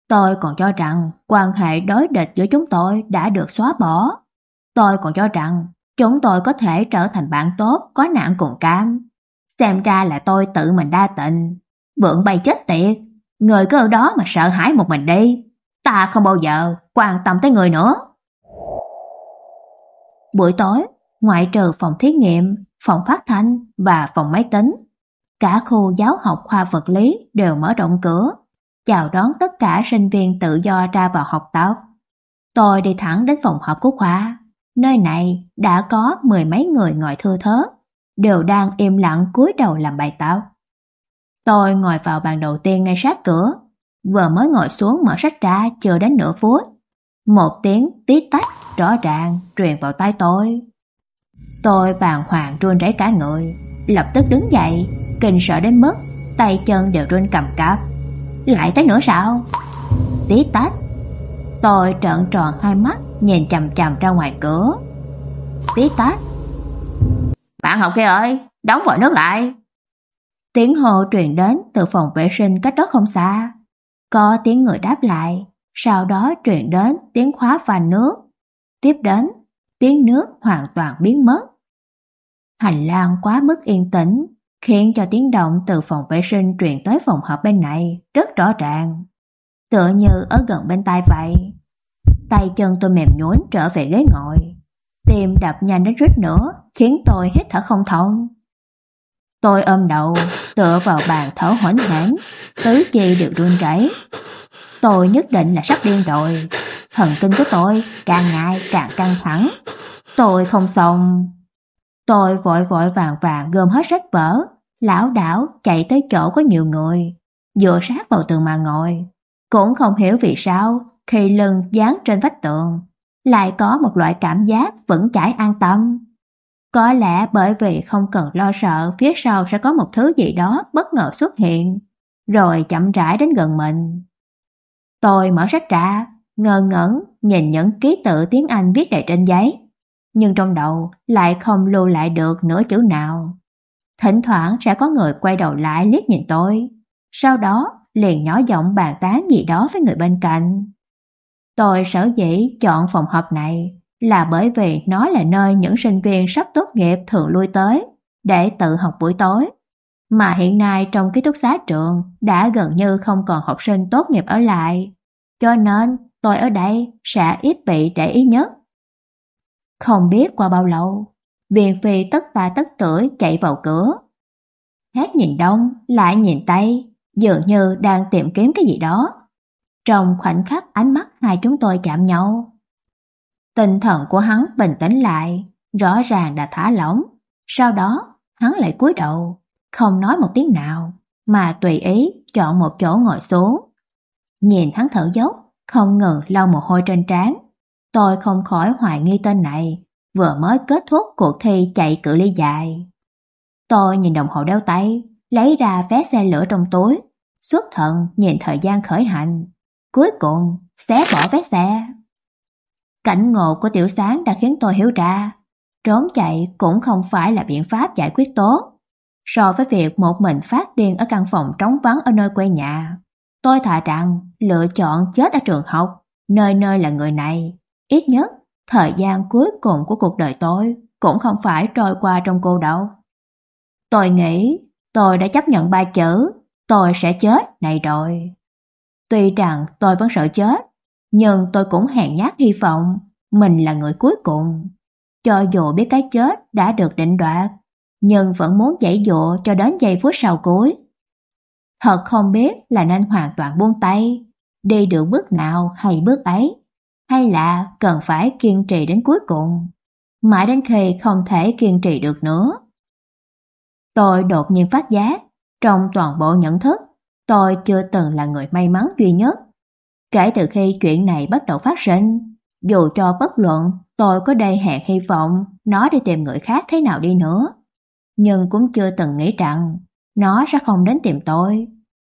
Tôi còn cho rằng quan hệ đối địch giữa chúng tôi đã được xóa bỏ. Tôi còn cho rằng chúng tôi có thể trở thành bạn tốt có nạn cùng cam. Xem ra là tôi tự mình đa tình. Vượng bay chết tiệt, người cứ ở đó mà sợ hãi một mình đi. Ta không bao giờ quan tâm tới người nữa. Buổi tối, ngoại trừ phòng thí nghiệm, phòng phát thanh và phòng máy tính. Cả khu giáo học khoa vật lý đều mở rộng cửa, chào đón tất cả sinh viên tự do ra vào học tập. Tôi đi thẳng đến phòng họp của khoa. Nơi này đã có mười mấy người ngồi thưa thớt, đều đang im lặng cúi đầu làm bài tập. Tôi ngồi vào bàn đầu tiên ngay sát cửa, vừa mới ngồi xuống mở sách ra chưa đến nửa phút. Một tiếng tí tách rõ ràng truyền vào tai tôi. Tôi bàng hoàng run rẩy cả người, lập tức đứng dậy, kinh sợ đến mức tay chân đều run cầm cập. Lại tới nữa sao? Tí tách. Tôi trợn tròn hai mắt, nhìn chằm chằm ra ngoài cửa. Tí tách. Bạn học kia ơi, đóng vòi nước lại. Tiếng hô truyền đến từ phòng vệ sinh cách đó không xa. Có tiếng người đáp lại, sau đó truyền đến tiếng khóa van nước. Tiếp đến, tiếng nước hoàn toàn biến mất. Hành lang quá mức yên tĩnh, khiến cho tiếng động từ phòng vệ sinh truyền tới phòng họp bên này rất rõ ràng. Tựa như ở gần bên tai vậy. Tay chân tôi mềm nhũn trở về ghế ngồi. Tim đập nhanh đến rít nữa, khiến tôi hít thở không thông. Tôi ôm đầu, tựa vào bàn thở hổn hển, tứ chi đều run rẩy. Tôi nhất định là sắp điên rồi. Thần kinh của tôi càng ngày càng căng thẳng. Tôi không xong. Tôi vội vội vàng vàng gom hết sách vở, lão đảo chạy tới chỗ có nhiều người, dựa sát vào tường mà ngồi. Cũng không hiểu vì sao khi lưng dán trên vách tường, lại có một loại cảm giác vững chãi an tâm. Có lẽ bởi vì không cần lo sợ phía sau sẽ có một thứ gì đó bất ngờ xuất hiện, rồi chậm rãi đến gần mình. Tôi mở sách ra, ngơ ngẩn nhìn những ký tự tiếng Anh viết đầy trên giấy, nhưng trong đầu lại không lưu lại được nửa chữ nào. Thỉnh thoảng sẽ có người quay đầu lại liếc nhìn tôi, sau đó liền nhỏ giọng bàn tán gì đó với người bên cạnh. Tôi sở dĩ chọn phòng họp này là bởi vì nó là nơi những sinh viên sắp tốt nghiệp thường lui tới để tự học buổi tối. Mà hiện nay trong ký túc xá trường đã gần như không còn học sinh tốt nghiệp ở lại, cho nên tôi ở đây sẽ ít bị để ý nhất. Không biết qua bao lâu, Viên Phi tất tà tất tuổi chạy vào cửa. Hát nhìn đông, lại nhìn tây, dường như đang tìm kiếm cái gì đó. Trong khoảnh khắc ánh mắt hai chúng tôi chạm nhau, Tinh thần của hắn bình tĩnh lại, rõ ràng đã thả lỏng. Sau đó, hắn lại cúi đầu, không nói một tiếng nào, mà tùy ý chọn một chỗ ngồi xuống. Nhìn hắn thở dốc, không ngừng lau mồ hôi trên trán. Tôi không khỏi hoài nghi tên này, vừa mới kết thúc cuộc thi chạy cự ly dài. Tôi nhìn đồng hồ đeo tay, lấy ra vé xe lửa trong túi, xuất thận nhìn thời gian khởi hành. Cuối cùng, xé bỏ vé xe. Cảnh ngộ của tiểu sáng đã khiến tôi hiểu ra, trốn chạy cũng không phải là biện pháp giải quyết tốt. So với việc một mình phát điên ở căn phòng trống vắng ở nơi quê nhà, tôi thà rằng lựa chọn chết ở trường học, nơi nơi là người này. Ít nhất, thời gian cuối cùng của cuộc đời tôi cũng không phải trôi qua trong cô đâu. Tôi nghĩ tôi đã chấp nhận ba chữ, tôi sẽ chết này rồi. Tuy rằng tôi vẫn sợ chết, nhưng tôi cũng hèn nhát hy vọng mình là người cuối cùng. Cho dù biết cái chết đã được định đoạt, nhưng vẫn muốn dãy dụa cho đến giây phút sau cuối. Thật không biết là nên hoàn toàn buông tay, đi được bước nào hay bước ấy, hay là cần phải kiên trì đến cuối cùng, mãi đến khi không thể kiên trì được nữa. Tôi đột nhiên phát giác, trong toàn bộ nhận thức, tôi chưa từng là người may mắn duy nhất Kể từ khi chuyện này bắt đầu phát sinh, dù cho bất luận tôi có đầy hẹn hy vọng nó đi tìm người khác thế nào đi nữa, nhưng cũng chưa từng nghĩ rằng nó sẽ không đến tìm tôi.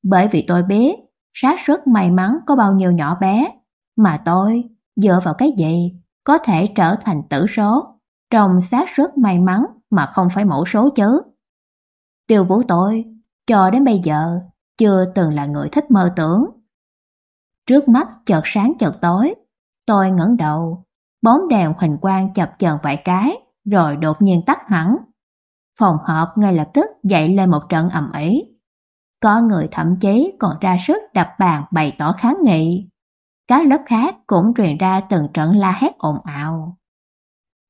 Bởi vì tôi biết xác suất may mắn có bao nhiêu nhỏ bé, mà tôi dựa vào cái gì có thể trở thành tử số trong xác suất may mắn mà không phải mẫu số chứ. Tiêu Vũ tôi cho đến bây giờ chưa từng là người thích mơ tưởng Trước mắt chợt sáng chợt tối, tôi ngẩng đầu, bóng đèn huỳnh quang chập chờn vài cái, rồi đột nhiên tắt hẳn. Phòng họp ngay lập tức dậy lên một trận ầm ĩ. Có người thậm chí còn ra sức đập bàn bày tỏ kháng nghị. Các lớp khác cũng truyền ra từng trận la hét ồn ào.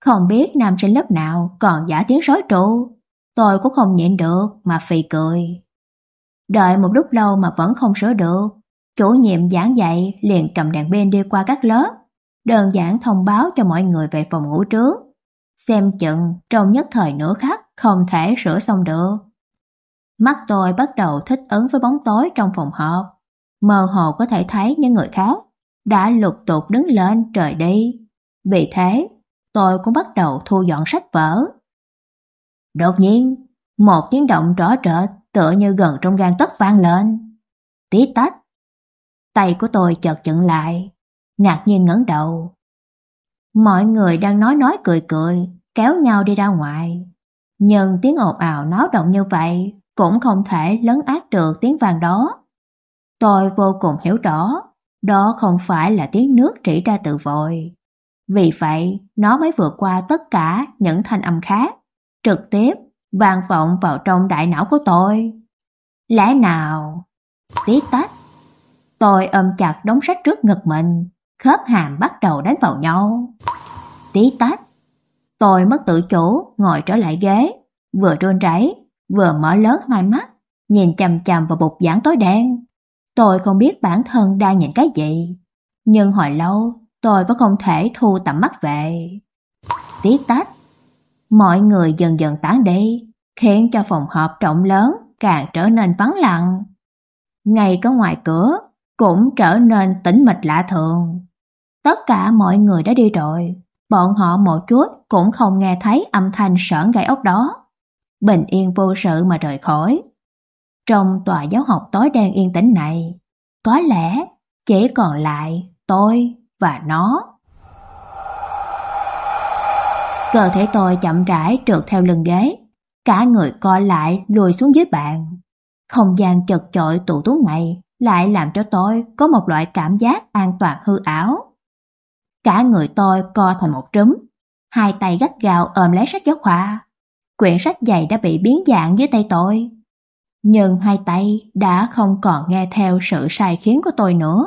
Không biết nam sinh lớp nào còn giả tiếng sói trụ, tôi cũng không nhịn được mà phì cười. Đợi một lúc lâu mà vẫn không sửa được, chủ nhiệm giảng dạy liền cầm đèn pin đi qua các lớp, đơn giản thông báo cho mọi người về phòng ngủ trước. Xem chừng trong nhất thời nửa khắc không thể sửa xong được. Mắt tôi bắt đầu thích ứng với bóng tối trong phòng họp, mơ hồ có thể thấy những người khác đã lục tục đứng lên trời đi. Vì thế, tôi cũng bắt đầu thu dọn sách vở. Đột nhiên, một tiếng động rõ rệt tựa như gần trong gan tất vang lên. Tí tách. Tay của tôi chợt chững lại, ngạc nhiên ngẩng đầu. Mọi người đang nói nói cười cười, kéo nhau đi ra ngoài. Nhưng tiếng ồn ào náo động như vậy cũng không thể lấn át được tiếng vàng đó. Tôi vô cùng hiểu rõ, đó không phải là tiếng nước trĩ ra từ vòi. Vì vậy, nó mới vượt qua tất cả những thanh âm khác, trực tiếp vang vọng vào trong đại não của tôi. Lẽ nào? Tí tách. Tôi ôm chặt đống sách trước ngực mình, khớp hàm bắt đầu đánh vào nhau. Tí tách. Tôi mất tự chủ ngồi trở lại ghế, vừa run rẩy, vừa mở lớn hai mắt, nhìn chằm chằm vào bục giảng tối đen. Tôi không biết bản thân đang nhìn cái gì, nhưng hồi lâu tôi vẫn không thể thu tầm mắt về. Tí tách. Mọi người dần dần tán đi, khiến cho phòng họp rộng lớn càng trở nên vắng lặng. Ngay có ngoài cửa cũng trở nên tĩnh mịch lạ thường. Tất cả mọi người đã đi rồi, bọn họ một chút cũng không nghe thấy âm thanh sởn gai ốc đó. Bình yên vô sự mà rời khỏi. Trong tòa giáo học tối đen yên tĩnh này, có lẽ chỉ còn lại tôi và nó. Cơ thể tôi chậm rãi trượt theo lưng ghế, cả người co lại lùi xuống dưới bàn. Không gian chật chội tụ tú này lại làm cho tôi có một loại cảm giác an toàn hư ảo. Cả người tôi co thành một trúm, hai tay gắt gao ôm lấy sách giáo khoa. Quyển sách dày đã bị biến dạng dưới tay tôi. Nhưng hai tay đã không còn nghe theo sự sai khiến của tôi nữa.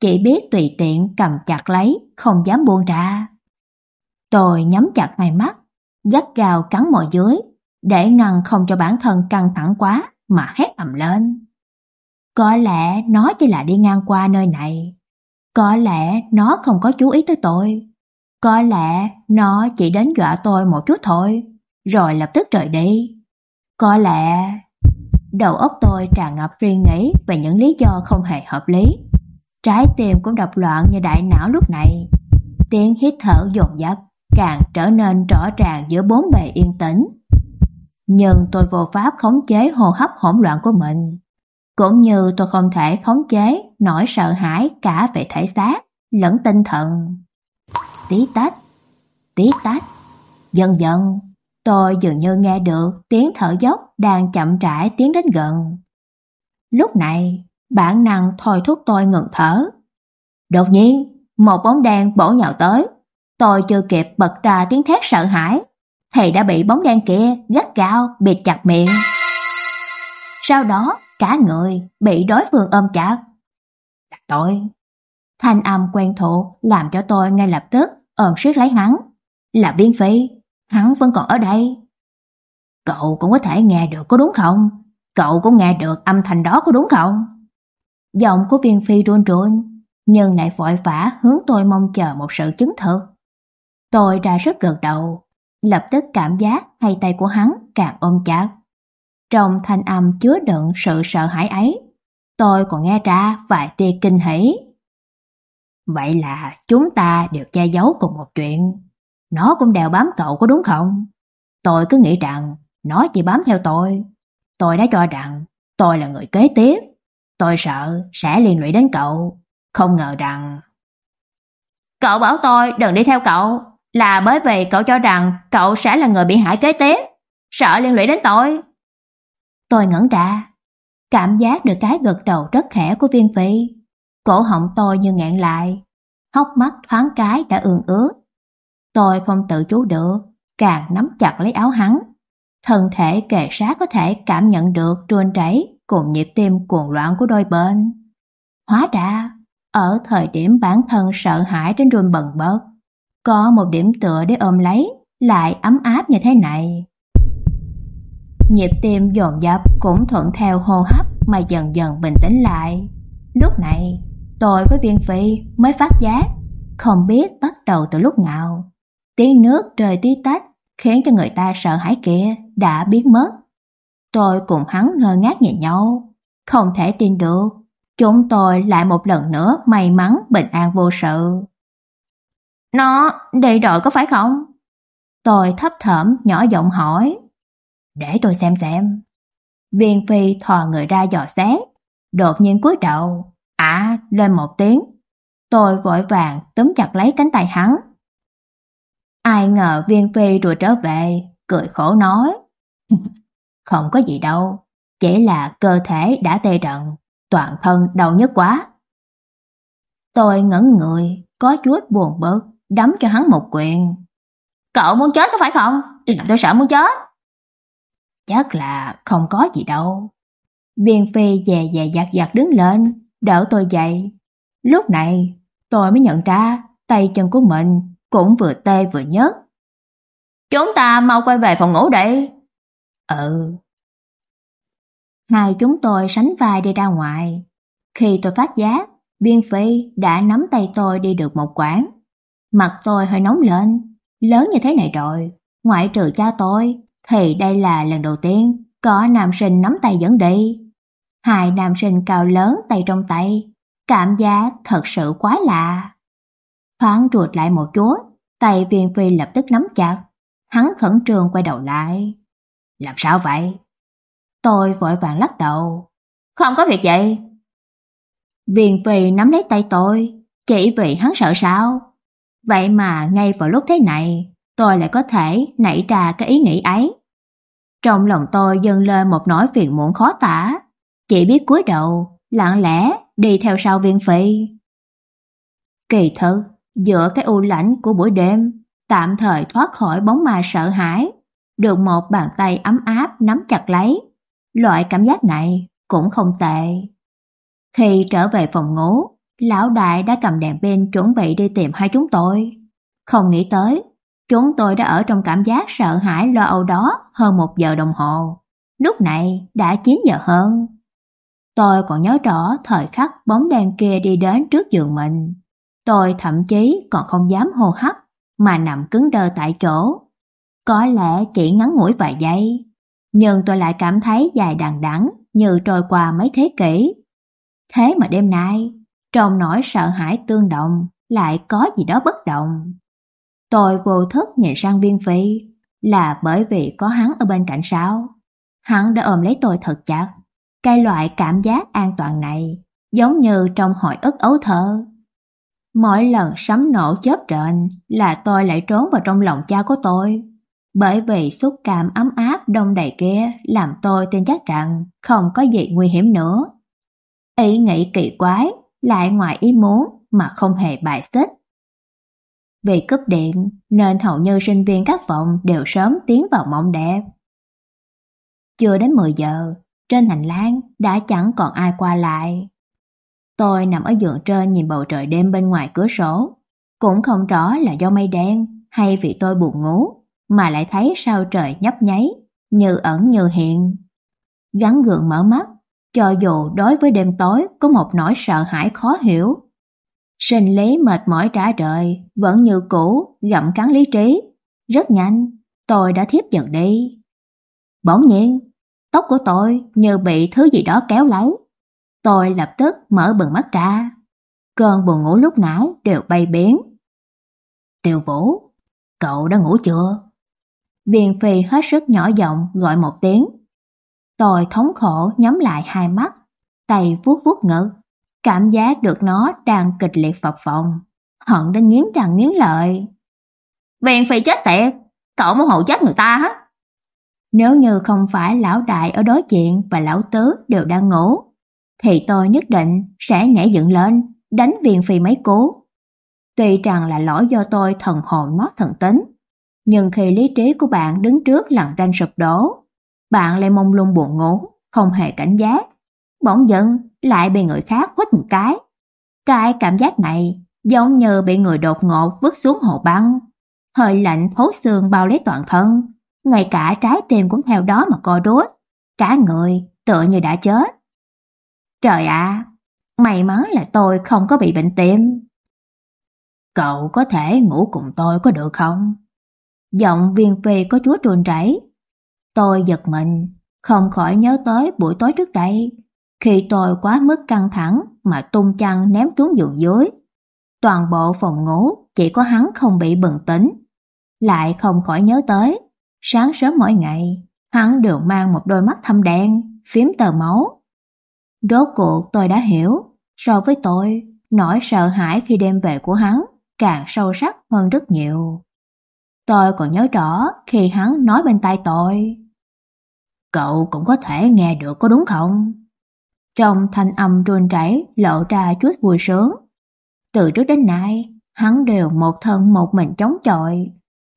Chỉ biết tùy tiện cầm chặt lấy, không dám buông ra. Tôi nhắm chặt hai mắt, gắt gào cắn môi dưới, để ngăn không cho bản thân căng thẳng quá mà hét ầm lên. Có lẽ nó chỉ là đi ngang qua nơi này. Có lẽ nó không có chú ý tới tôi. Có lẽ nó chỉ đến dọa tôi một chút thôi, rồi lập tức rời đi. Có lẽ đầu óc tôi tràn ngập suy nghĩ về những lý do không hề hợp lý. Trái tim cũng đập loạn như đại não lúc này. Tiếng hít thở dồn dập càng trở nên rõ ràng giữa bốn bề yên tĩnh. Nhưng tôi vô pháp khống chế hô hấp hỗn loạn của mình, cũng như tôi không thể khống chế nỗi sợ hãi cả về thể xác lẫn tinh thần. Tí tách, tí tách, dần dần tôi dường như nghe được tiếng thở dốc đang chậm rãi tiến đến gần. Lúc này, bản năng thôi thúc tôi ngừng thở. Đột nhiên, một bóng đen bổ nhào tới, tôi chưa kịp bật ra tiếng thét sợ hãi thì đã bị bóng đen kia gắt gao bịt chặt miệng. Sau đó, cả người bị đối phương ôm chặt. tội. thanh âm quen thuộc làm cho tôi ngay lập tức ôm siết lấy hắn. Là Biên Phi, hắn vẫn còn ở đây. Cậu cũng có thể nghe được có đúng không? Cậu cũng nghe được âm thanh đó có đúng không? Giọng của Viên Phi run run, nhưng lại vội vã hướng tôi mong chờ một sự chứng thực. Tôi ra rất gật đầu, lập tức cảm giác hai tay của hắn càng ôm chặt. Trong thanh âm chứa đựng sự sợ hãi ấy, tôi còn nghe ra vài tia kinh hỉ. Vậy là chúng ta đều che giấu cùng một chuyện. Nó cũng đều bám cậu có đúng không? Tôi cứ nghĩ rằng nó chỉ bám theo tôi. Tôi đã cho rằng tôi là người kế tiếp. Tôi sợ sẽ liên lụy đến cậu. Không ngờ rằng... Cậu bảo tôi đừng đi theo cậu là bởi vì cậu cho rằng cậu sẽ là người bị hại kế tiếp, sợ liên lụy đến tôi. Tôi ngẩn ra, cảm giác được cái gật đầu rất khẽ của Viên Phi. Cổ họng tôi như ngẹn lại, hốc mắt thoáng cái đã ương ướt. Tôi không tự chú được, càng nắm chặt lấy áo hắn. Thân thể kề sát có thể cảm nhận được trôn chảy cùng nhịp tim cuồng loạn của đôi bên. Hóa ra, ở thời điểm bản thân sợ hãi đến run bần bật, có một điểm tựa để ôm lấy, lại ấm áp như thế này. Nhịp tim dồn dập cũng thuận theo hô hấp mà dần dần bình tĩnh lại. Lúc này, tôi với Viên Phi mới phát giác, không biết bắt đầu từ lúc nào. Tiếng nước rơi tí tách khiến cho người ta sợ hãi kia đã biến mất. Tôi cùng hắn ngơ ngác nhìn nhau, không thể tin được, chúng tôi lại một lần nữa may mắn bình an vô sự. Nó đầy đội có phải không? Tôi thấp thởm nhỏ giọng hỏi. Để tôi xem xem. Viên Phi thò người ra dò xét, đột nhiên cúi đầu, à lên một tiếng. Tôi vội vàng túm chặt lấy cánh tay hắn. Ai ngờ Viên Phi rồi trở về, cười khổ nói: <laughs> "Không có gì đâu, chỉ là cơ thể đã tê trận toàn thân đau nhức quá." Tôi ngẩn người, có chút buồn bực, đấm cho hắn một quyền. "Cậu muốn chết có phải không? Làm tôi sợ muốn chết." Chắc là không có gì đâu. Viên Phi dè dè dặt dặt đứng lên, đỡ tôi dậy. Lúc này, tôi mới nhận ra tay chân của mình cũng vừa tê vừa nhớt. Chúng ta mau quay về phòng ngủ đi. Ừ. Hai chúng tôi sánh vai đi ra ngoài. Khi tôi phát giác, Viên Phi đã nắm tay tôi đi được một quãng. Mặt tôi hơi nóng lên, lớn như thế này rồi, ngoại trừ cha tôi, thì đây là lần đầu tiên có nam sinh nắm tay dẫn đi. Hai nam sinh cao lớn tay trong tay, cảm giác thật sự quá lạ. Thoáng trượt lại một chút, tay viên phi lập tức nắm chặt. Hắn khẩn trương quay đầu lại. Làm sao vậy? Tôi vội vàng lắc đầu. Không có việc vậy. Viên phi nắm lấy tay tôi, chỉ vì hắn sợ sao. Vậy mà ngay vào lúc thế này, tôi lại có thể nảy ra cái ý nghĩ ấy. Trong lòng tôi dâng lên một nỗi phiền muộn khó tả, chỉ biết cúi đầu, lặng lẽ đi theo sau viên phi. Kỳ thực, giữa cái u lãnh của buổi đêm, tạm thời thoát khỏi bóng ma sợ hãi, được một bàn tay ấm áp nắm chặt lấy. Loại cảm giác này cũng không tệ. Khi trở về phòng ngủ, lão đại đã cầm đèn pin chuẩn bị đi tìm hai chúng tôi. Không nghĩ tới, chúng tôi đã ở trong cảm giác sợ hãi lo âu đó hơn một giờ đồng hồ. Lúc này đã 9 giờ hơn. Tôi còn nhớ rõ thời khắc bóng đen kia đi đến trước giường mình. Tôi thậm chí còn không dám hô hấp mà nằm cứng đơ tại chỗ. Có lẽ chỉ ngắn ngủi vài giây, nhưng tôi lại cảm thấy dài đằng đẵng như trôi qua mấy thế kỷ. Thế mà đêm nay, trong nỗi sợ hãi tương động lại có gì đó bất động. Tôi vô thức nhìn sang Viên Phi, là bởi vì có hắn ở bên cạnh sao? Hắn đã ôm lấy tôi thật chặt. Cái loại cảm giác an toàn này giống như trong hồi ức ấu thơ. Mỗi lần sấm nổ chớp trệnh là tôi lại trốn vào trong lòng cha của tôi. Bởi vì xúc cảm ấm áp đông đầy kia làm tôi tin chắc rằng không có gì nguy hiểm nữa. Ý nghĩ kỳ quái, lại ngoài ý muốn mà không hề bài xích. Vì cúp điện nên hầu như sinh viên các phòng đều sớm tiến vào mộng đẹp. Chưa đến 10 giờ, trên hành lang đã chẳng còn ai qua lại. Tôi nằm ở giường trên nhìn bầu trời đêm bên ngoài cửa sổ, cũng không rõ là do mây đen hay vì tôi buồn ngủ, mà lại thấy sao trời nhấp nháy, như ẩn như hiện. Gắn gượng mở mắt, cho dù đối với đêm tối có một nỗi sợ hãi khó hiểu. Sinh lý mệt mỏi trả trời, vẫn như cũ, gặm cắn lý trí. Rất nhanh, tôi đã thiếp dần đi. Bỗng nhiên, tóc của tôi như bị thứ gì đó kéo lấy. Tôi lập tức mở bừng mắt ra. Cơn buồn ngủ lúc nãy đều bay biến. Tiêu Vũ, cậu đã ngủ chưa? Viên Phi hết sức nhỏ giọng gọi một tiếng. Tôi thống khổ nhắm lại hai mắt, tay vuốt vuốt ngực, cảm giác được nó đang kịch liệt phập phồng, hận đến nghiến răng nghiến lợi. Viên Phi chết tiệt, cậu muốn hậu chết người ta hả? Nếu như không phải lão đại ở đối diện và lão tứ đều đang ngủ, thì tôi nhất định sẽ nhảy dựng lên, đánh viện phi mấy cố Tuy rằng là lỗi do tôi thần hồn mất thần tính, nhưng khi lý trí của bạn đứng trước lặng ranh sụp đổ, bạn lại mông lung buồn ngủ, không hề cảnh giác, bỗng dưng lại bị người khác quýt một cái. Cái cảm giác này giống như bị người đột ngột vứt xuống hồ băng. Hơi lạnh thấu xương bao lấy toàn thân, ngay cả trái tim cũng theo đó mà co đốt cả người tựa như đã chết. Trời ạ, may mắn là tôi không có bị bệnh tim. Cậu có thể ngủ cùng tôi có được không? Giọng viên phi có chúa trùn rẩy. Tôi giật mình, không khỏi nhớ tới buổi tối trước đây, khi tôi quá mức căng thẳng mà tung chăn ném xuống giường dưới. Toàn bộ phòng ngủ chỉ có hắn không bị bừng tỉnh. Lại không khỏi nhớ tới, sáng sớm mỗi ngày, hắn đều mang một đôi mắt thâm đen, phím tờ máu. Rốt cuộc tôi đã hiểu, so với tôi, nỗi sợ hãi khi đem về của hắn càng sâu sắc hơn rất nhiều. Tôi còn nhớ rõ khi hắn nói bên tai tôi. Cậu cũng có thể nghe được có đúng không? Trong thanh âm run rẩy lộ ra chút vui sướng. Từ trước đến nay, hắn đều một thân một mình chống chọi,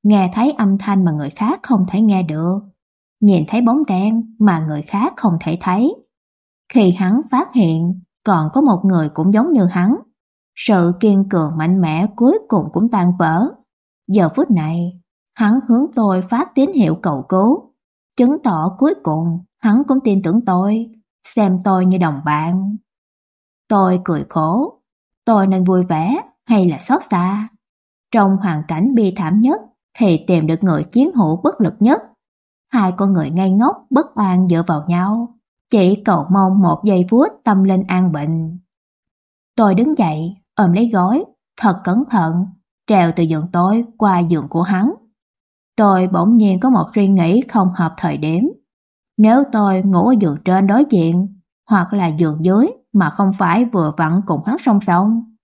nghe thấy âm thanh mà người khác không thể nghe được, nhìn thấy bóng đen mà người khác không thể thấy. Khi hắn phát hiện còn có một người cũng giống như hắn, sự kiên cường mạnh mẽ cuối cùng cũng tan vỡ. Giờ phút này, hắn hướng tôi phát tín hiệu cầu cứu, chứng tỏ cuối cùng hắn cũng tin tưởng tôi, xem tôi như đồng bạn. Tôi cười khổ, tôi nên vui vẻ hay là xót xa? Trong hoàn cảnh bi thảm nhất thì tìm được người chiến hữu bất lực nhất. Hai con người ngây ngốc bất an dựa vào nhau, chỉ cầu mong một giây phút tâm linh an bình. Tôi đứng dậy, ôm lấy gói thật cẩn thận, trèo từ giường tôi qua giường của hắn. Tôi bỗng nhiên có một suy nghĩ không hợp thời điểm. Nếu tôi ngủ ở giường trên đối diện, hoặc là giường dưới mà không phải vừa vặn cùng hắn song song,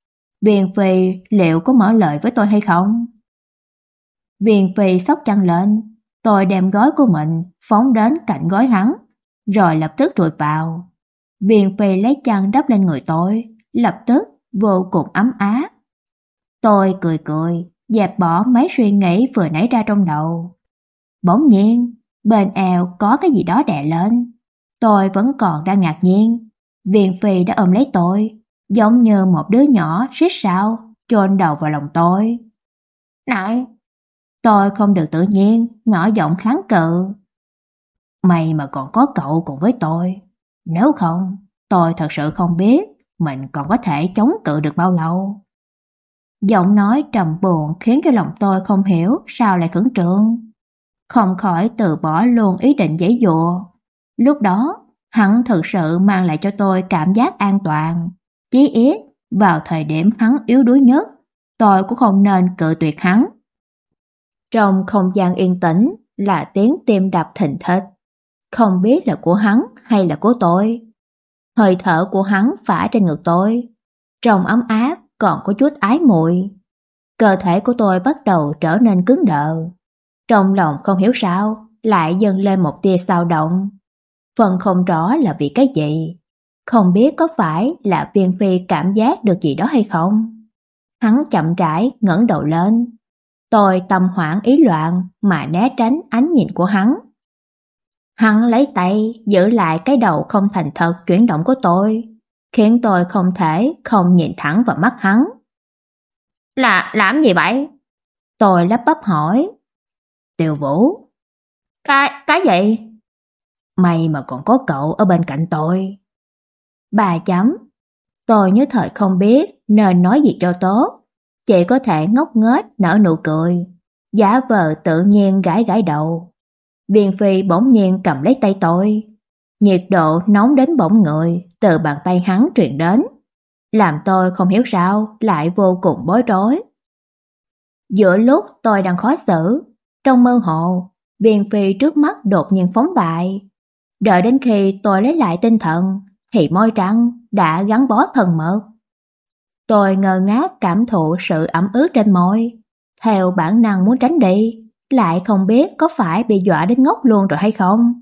Viên Phi liệu có mở lời với tôi hay không? Viên Phi sóc chăn lên, tôi đem gói của mình phóng đến cạnh gói hắn, rồi lập tức rụi vào. Viên Phi lấy chăn đắp lên người tôi, lập tức vô cùng ấm áp. Tôi cười cười, dẹp bỏ mấy suy nghĩ vừa nảy ra trong đầu. Bỗng nhiên, bên eo có cái gì đó đè lên. Tôi vẫn còn đang ngạc nhiên. Viên Phi đã ôm lấy tôi, giống như một đứa nhỏ rít sao, chôn đầu vào lòng tôi. Này, tôi không được tự nhiên, ngỏ giọng kháng cự. May mà còn có cậu cùng với tôi. Nếu không, tôi thật sự không biết mình còn có thể chống cự được bao lâu. Giọng nói trầm buồn khiến cho lòng tôi không hiểu sao lại khẩn trương. Không khỏi từ bỏ luôn ý định giấy dụa. Lúc đó, hắn thực sự mang lại cho tôi cảm giác an toàn. Chí ít, vào thời điểm hắn yếu đuối nhất, tôi cũng không nên cự tuyệt hắn. Trong không gian yên tĩnh là tiếng tim đập thình thịch. Không biết là của hắn hay là của tôi. Hơi thở của hắn phả trên ngực tôi. Trong ấm áp còn có chút ái muội. Cơ thể của tôi bắt đầu trở nên cứng đờ. Trong lòng không hiểu sao, lại dâng lên một tia sao động. Phần không rõ là vì cái gì. Không biết có phải là viên phi cảm giác được gì đó hay không? Hắn chậm rãi ngẩng đầu lên. Tôi tâm hoảng ý loạn mà né tránh ánh nhìn của hắn. Hắn lấy tay giữ lại cái đầu không thành thật chuyển động của tôi, khiến tôi không thể không nhìn thẳng vào mắt hắn. Là làm gì vậy? Tôi lắp bắp hỏi. Tiêu Vũ. Cái, cái gì? May mà còn có cậu ở bên cạnh tôi. Bà chấm. Tôi nhớ thời không biết nên nói gì cho tốt. Chỉ có thể ngốc nghếch nở nụ cười. Giả vờ tự nhiên gãi gãi đầu. Viên Phi bỗng nhiên cầm lấy tay tôi. Nhiệt độ nóng đến bỗng người từ bàn tay hắn truyền đến. Làm tôi không hiểu sao lại vô cùng bối rối. Giữa lúc tôi đang khó xử, trong mơ hồ, viên phi trước mắt đột nhiên phóng đại. Đợi đến khi tôi lấy lại tinh thần, thì môi trắng đã gắn bó thần mật. Tôi ngơ ngác cảm thụ sự ẩm ướt trên môi, theo bản năng muốn tránh đi, lại không biết có phải bị dọa đến ngốc luôn rồi hay không.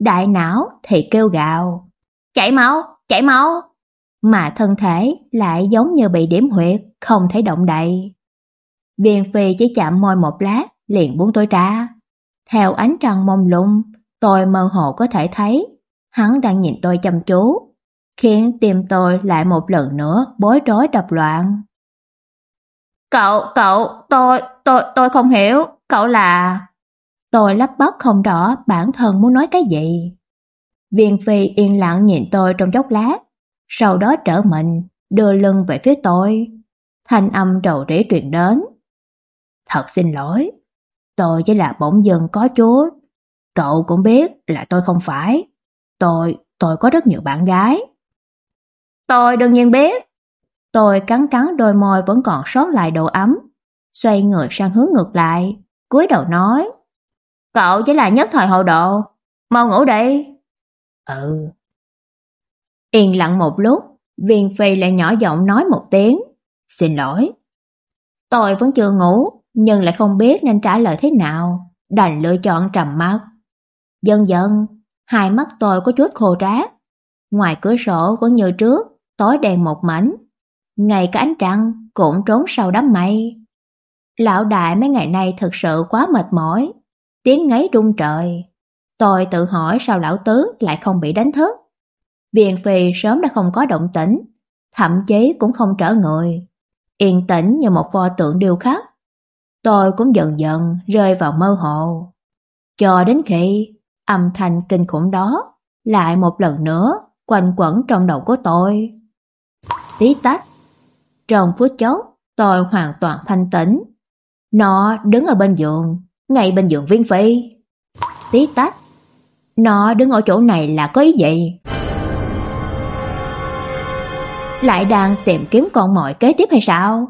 Đại não thì kêu gào, chạy máu, chạy máu, mà thân thể lại giống như bị điểm huyệt, không thể động đậy. Viên phi chỉ chạm môi một lát, liền buông tôi ra. Theo ánh trăng mông lung, tôi mơ hồ có thể thấy hắn đang nhìn tôi chăm chú, khiến tim tôi lại một lần nữa bối rối đập loạn. Cậu, cậu, tôi, tôi, tôi không hiểu, cậu là... Tôi lắp bắp không rõ bản thân muốn nói cái gì. Viên Phi yên lặng nhìn tôi trong chốc lát, sau đó trở mình, đưa lưng về phía tôi. Thanh âm đầu rễ truyền đến. Thật xin lỗi, tôi chỉ là bỗng dưng có chút. Cậu cũng biết là tôi không phải. Tôi, tôi có rất nhiều bạn gái. Tôi đương nhiên biết. Tôi cắn cắn đôi môi vẫn còn sót lại độ ấm, xoay người sang hướng ngược lại, cúi đầu nói: "Cậu chỉ là nhất thời hồ độ, mau ngủ đi." "Ừ." Yên lặng một lúc, Viên Phi lại nhỏ giọng nói một tiếng, "Xin lỗi." Tôi vẫn chưa ngủ, nhưng lại không biết nên trả lời thế nào, đành lựa chọn trầm mắt. Dần dần, hai mắt tôi có chút khô ráp. Ngoài cửa sổ vẫn như trước, tối đen một mảnh, ngay cả ánh trăng cũng trốn sau đám mây. Lão đại mấy ngày nay thực sự quá mệt mỏi, tiếng ngáy rung trời. Tôi tự hỏi sao lão tứ lại không bị đánh thức. Viện phi sớm đã không có động tĩnh, thậm chí cũng không trở người, yên tĩnh như một pho tượng điêu khắc. Tôi cũng dần dần rơi vào mơ hồ. Cho đến khi âm thanh kinh khủng đó lại một lần nữa quanh quẩn trong đầu của tôi. Tí tách, trong phút chốc, tôi hoàn toàn thanh tĩnh. Nó đứng ở bên giường, ngay bên giường Viên Phi. Tí tách. Nó đứng ở chỗ này là có ý gì? Lại đang tìm kiếm con mồi kế tiếp hay sao?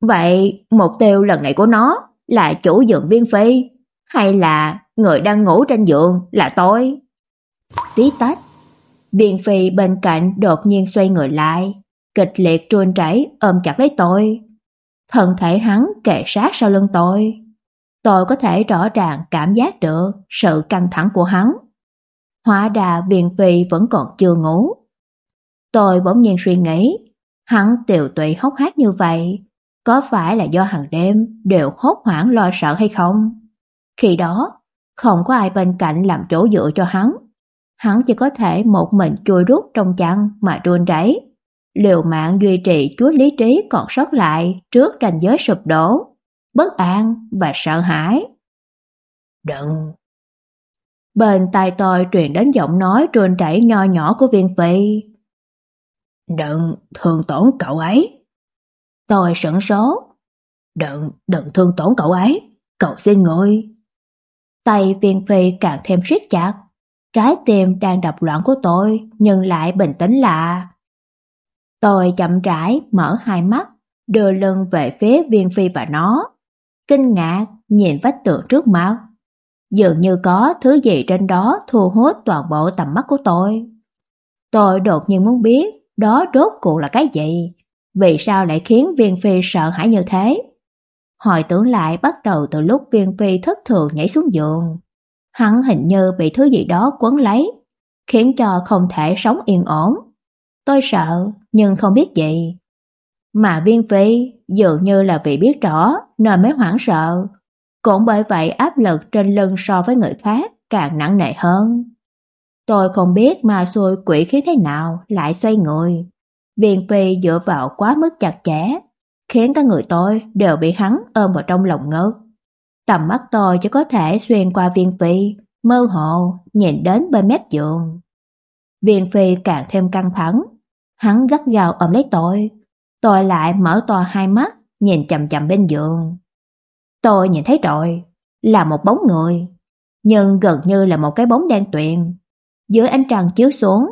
Vậy mục tiêu lần này của nó là chủ giường Viên Phi hay là người đang ngủ trên giường là tôi? Tí tách. Viên Phi bên cạnh đột nhiên xoay người lại, kịch liệt trôn chảy ôm chặt lấy tôi. Thân thể hắn kề sát sau lưng tôi. Tôi có thể rõ ràng cảm giác được sự căng thẳng của hắn. Hóa đà Viên Phi vẫn còn chưa ngủ. Tôi bỗng nhiên suy nghĩ, hắn tiểu tụy hốc hác như vậy, có phải là do hàng đêm đều hốt hoảng lo sợ hay không? Khi đó, không có ai bên cạnh làm chỗ dựa cho hắn. Hắn chỉ có thể một mình chui rút trong chăn mà run rẩy liều mạng duy trì chút lý trí còn sót lại trước ranh giới sụp đổ, bất an và sợ hãi. Đừng! Bên tai tôi truyền đến giọng nói trơn chảy nho nhỏ của viên phi. Đừng thương tổn cậu ấy. Tôi sửng số. Đừng, đừng thương tổn cậu ấy, cậu xin người. Tay viên phi càng thêm siết chặt. Trái tim đang đập loạn của tôi nhưng lại bình tĩnh lạ. Tôi chậm rãi mở hai mắt, đưa lưng về phía viên phi và nó. Kinh ngạc nhìn vách tường trước mặt. Dường như có thứ gì trên đó thu hút toàn bộ tầm mắt của tôi. Tôi đột nhiên muốn biết đó rốt cuộc là cái gì, vì sao lại khiến viên phi sợ hãi như thế. Hồi tưởng lại bắt đầu từ lúc viên phi thất thường nhảy xuống giường. Hắn hình như bị thứ gì đó quấn lấy, khiến cho không thể sống yên ổn. Tôi sợ, nhưng không biết gì. Mà viên phi dường như là vì biết rõ nên mới hoảng sợ. Cũng bởi vậy áp lực trên lưng so với người khác càng nặng nề hơn. Tôi không biết ma xui quỷ khí thế nào lại xoay người. Viên phi dựa vào quá mức chặt chẽ, khiến cả người tôi đều bị hắn ôm vào trong lòng ngực. Tầm mắt tôi chỉ có thể xuyên qua viên phi, mơ hồ nhìn đến bên mép giường. Viên phi càng thêm căng thẳng, Hắn gắt gào ôm lấy tôi. Tôi lại mở to hai mắt, nhìn chầm chầm bên giường. Tôi nhìn thấy rồi, là một bóng người, nhưng gần như là một cái bóng đen tuyền. Dưới ánh trăng chiếu xuống,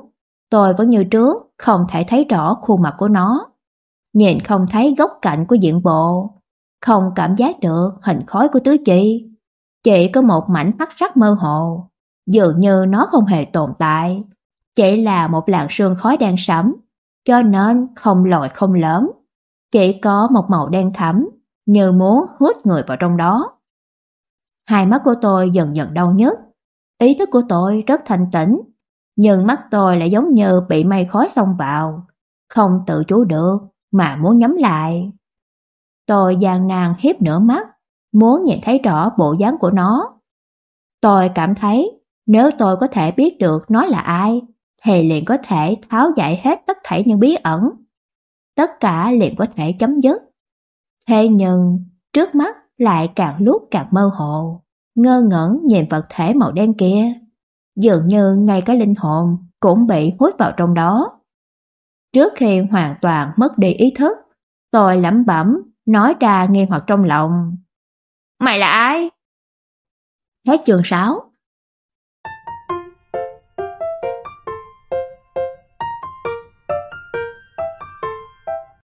tôi vẫn như trước không thể thấy rõ khuôn mặt của nó. Nhìn không thấy góc cạnh của diện bộ, không cảm giác được hình khói của tứ chi. Chỉ có một mảnh hắc sắc mơ hồ, dường như nó không hề tồn tại, chỉ là một làn sương khói đen sẫm cho nên không lồi không lớn, chỉ có một màu đen thẫm, như muốn hút người vào trong đó. Hai mắt của tôi dần dần đau nhức, ý thức của tôi rất thanh tĩnh, nhưng mắt tôi lại giống như bị mây khói xông vào, không tự chủ được mà muốn nhắm lại. Tôi gian nan hiếp nửa mắt, muốn nhìn thấy rõ bộ dáng của nó. Tôi cảm thấy nếu tôi có thể biết được nó là ai thì liền có thể tháo giải hết tất thảy những bí ẩn. Tất cả liền có thể chấm dứt. Thế nhưng, trước mắt lại càng lúc càng mơ hồ, ngơ ngẩn nhìn vật thể màu đen kia, dường như ngay cả linh hồn cũng bị hút vào trong đó. Trước khi hoàn toàn mất đi ý thức, tôi lẩm bẩm nói ra nghi hoặc trong lòng. Mày là ai? Hết chương 6